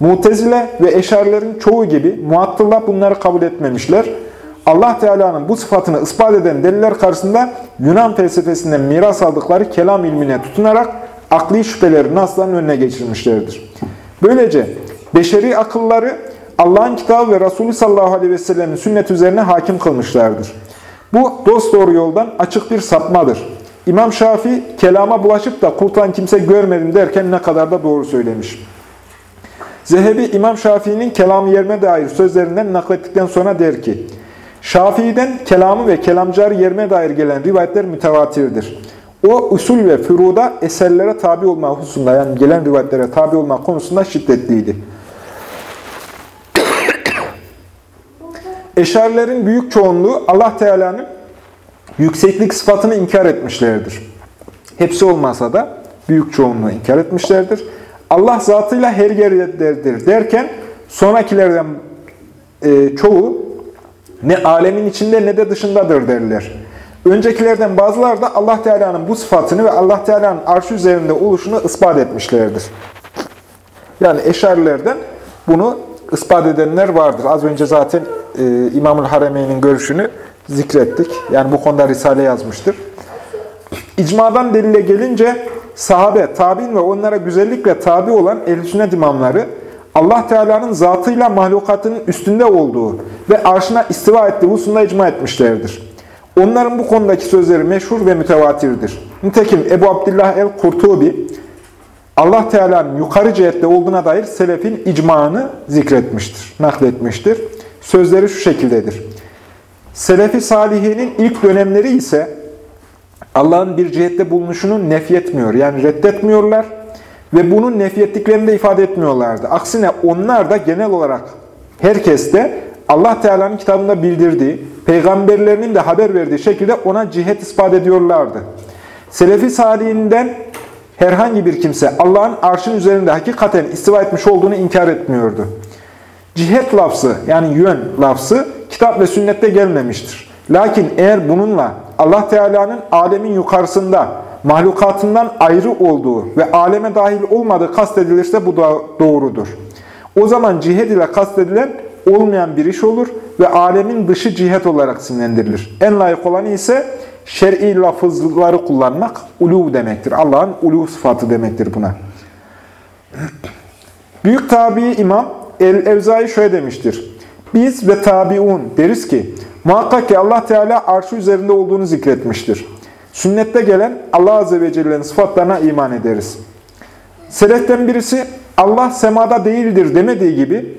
Mutezile ve Eşarilerin çoğu gibi Muattıllah bunları kabul etmemişler. Allah Teala'nın bu sıfatını ispat eden deliller karşısında Yunan felsefesinden miras aldıkları kelam ilmine tutunarak akli şüpheleri nasların önüne geçirmişlerdir. Böylece beşeri akılları Allah'ın kitabı ve Resulü sallallahu aleyhi ve sellemin sünnet üzerine hakim kılmışlardır. Bu dosdoğru yoldan açık bir sapmadır. İmam Şafii kelama bulaşıp da kurtulan kimse görmedim derken ne kadar da doğru söylemiş. Zehebi İmam Şafii'nin kelamı yerme dair sözlerinden naklettikten sonra der ki, Şafii'den kelamı ve kelamcıları yerme dair gelen rivayetler mütevatirdir. O usul ve furuda eserlere tabi olma hususunda yani gelen rivayetlere tabi olma konusunda şiddetliydi. Eşarilerin büyük çoğunluğu Allah Teala'nın yükseklik sıfatını inkar etmişlerdir. Hepsi olmasa da büyük çoğunluğu inkar etmişlerdir. Allah zatıyla her yerdedir derken sonrakilerden e, çoğu ne alemin içinde ne de dışındadır derler. Öncekilerden bazıları da Allah Teala'nın bu sıfatını ve Allah Teala'nın arşı üzerinde oluşunu ispat etmişlerdir. Yani eşarilerden bunu ispat edenler vardır. Az önce zaten e, İmam-ül Haremeyn'in görüşünü zikrettik. Yani bu konuda Risale yazmıştır. İcmadan delile gelince sahabe, tabi'in ve onlara güzellikle tabi olan ehl-i sünnet imamları Allah Teala'nın zatıyla mahlukatının üstünde olduğu ve arşına istiva ettiği hususunda icma etmişlerdir. Onların bu konudaki sözleri meşhur ve mütevatirdir. Nitekim Ebu Abdillah el-Kurtubi Allah Teala'nın yukarı cihette olduğuna dair selefin icmağını zikretmiştir, nakletmiştir. Sözleri şu şekildedir. Selefi salihinin ilk dönemleri ise Allah'ın bir cihette bulunuşunu nefyetmiyor. Yani reddetmiyorlar ve bunu nefyettiklerini de ifade etmiyorlardı. Aksine onlar da genel olarak herkeste Allah Teala'nın kitabında bildirdiği, peygamberlerinin de haber verdiği şekilde ona cihet ispat ediyorlardı. Selefi salihinden herhangi bir kimse Allah'ın arşın üzerinde hakikaten istiva etmiş olduğunu inkar etmiyordu. Cihet lafzı yani yön lafzı kitap ve sünnette gelmemiştir. Lakin eğer bununla Allah Teala'nın alemin yukarısında mahlukatından ayrı olduğu ve aleme dahil olmadığı kastedilirse bu da doğrudur. O zaman cihet ile kastedilen olmayan bir iş olur ve alemin dışı cihet olarak isimlendirilir. En layık olanı ise şer'i lafızları kullanmak ulu demektir. Allah'ın ulu sıfatı demektir buna. Büyük tabi imam El-Evzai şöyle demiştir. Biz ve tabiun deriz ki muhakkak ki Allah Teala arşı üzerinde olduğunu zikretmiştir. Sünnette gelen Allah Azze ve Celle'nin sıfatlarına iman ederiz. Seleften birisi Allah semada değildir demediği gibi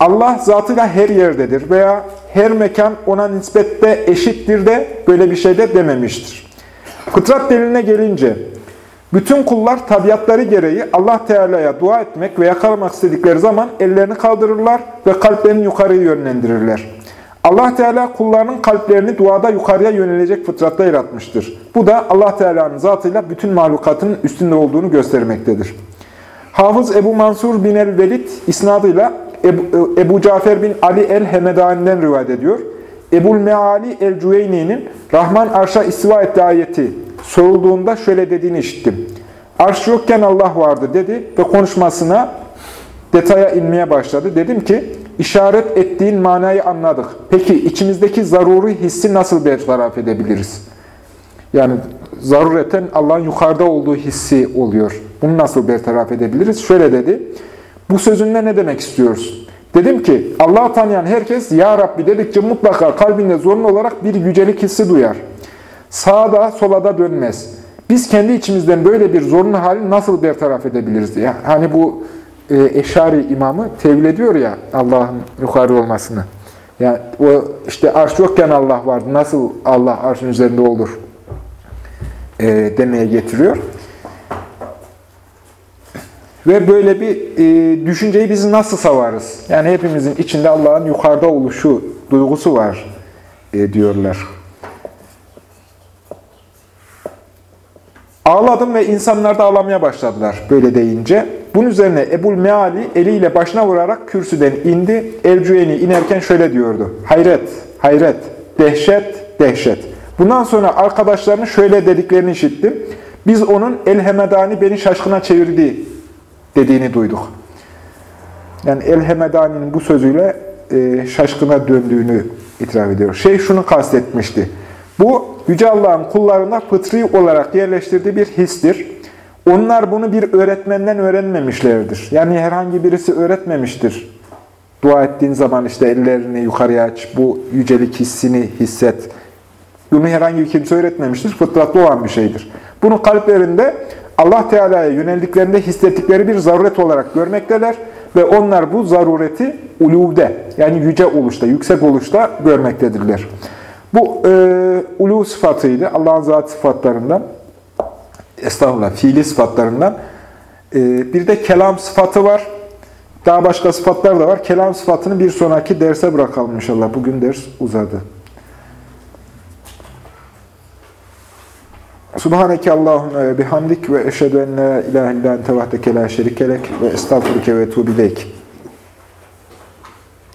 Allah zatıyla her yerdedir veya her mekan ona nispette eşittir de böyle bir şey de dememiştir. Fıtrat deliline gelince bütün kullar tabiatları gereği Allah Teala'ya dua etmek ve yakalamak istedikleri zaman ellerini kaldırırlar ve kalplerini yukarıya yönlendirirler. Allah Teala kullarının kalplerini duada yukarıya yönelecek fıtratta yaratmıştır. Bu da Allah Teala'nın zatıyla bütün mahlukatının üstünde olduğunu göstermektedir. Hafız Ebu Mansur bin el-Velid isnadıyla Ebu, Ebu Cafer bin Ali el-Hemedani'den rivayet ediyor. Ebul Meali el-Cüveyni'nin Rahman arşa istiva etti ayeti sorulduğunda şöyle dediğini işittim. Arş yokken Allah vardı dedi ve konuşmasına detaya inmeye başladı. Dedim ki işaret ettiğin manayı anladık. Peki içimizdeki zaruri hissi nasıl bertaraf edebiliriz? Yani zarureten Allah'ın yukarıda olduğu hissi oluyor. Bunu nasıl bertaraf edebiliriz? Şöyle dedi. Bu sözünle ne demek istiyorsun? Dedim ki Allah'ı tanıyan herkes Ya Rabbi dedikçe mutlaka kalbinde zorunlu olarak bir yücelik hissi duyar. Sağa sola da dönmez. Biz kendi içimizden böyle bir zorunlu hali nasıl bertaraf edebiliriz diye. Hani bu e, Eşari imamı tevil ediyor ya Allah'ın yukarı olmasını. Yani o işte arş yokken Allah vardı. Nasıl Allah arşın üzerinde olur? E, demeye getiriyor. Ve böyle bir e, düşünceyi biz nasıl savarız? Yani hepimizin içinde Allah'ın yukarıda oluşu duygusu var e, diyorlar. Ağladım ve insanlar da ağlamaya başladılar böyle deyince. Bunun üzerine Ebul Meali eliyle başına vurarak kürsüden indi. Elcüeni inerken şöyle diyordu. Hayret, hayret, dehşet, dehşet. Bundan sonra arkadaşlarının şöyle dediklerini işittim. Biz onun El Hemedani beni şaşkına çevirdi dediğini duyduk. Yani El Hemedani'nin bu sözüyle e, şaşkına döndüğünü itiraf ediyor. Şey şunu kastetmişti. Bu Yüce Allah'ın kullarına fıtri olarak yerleştirdiği bir histir. Onlar bunu bir öğretmenden öğrenmemişlerdir. Yani herhangi birisi öğretmemiştir. Dua ettiğin zaman işte ellerini yukarıya aç, bu yücelik hissini hisset. Bunu herhangi bir kimse öğretmemiştir. Fıtratlı olan bir şeydir. Bunu kalplerinde Allah Teala'ya yöneldiklerinde hissettikleri bir zaruret olarak görmekteler ve onlar bu zarureti uluvde yani yüce oluşta, yüksek oluşta görmektedirler. Bu e, ulu sıfatıydı. Allah'ın zat sıfatlarından, estağfurullah, fiili sıfatlarından. E, bir de kelam sıfatı var. Daha başka sıfatlar da var. Kelam sıfatını bir sonraki derse bırakalım inşallah. Bugün ders uzadı. Subhaneke Allahümme bihamdik ve eşhedü en la ilahe illa ente vahdeke la şerikelek ve estağfurüke ve tuğbileyk.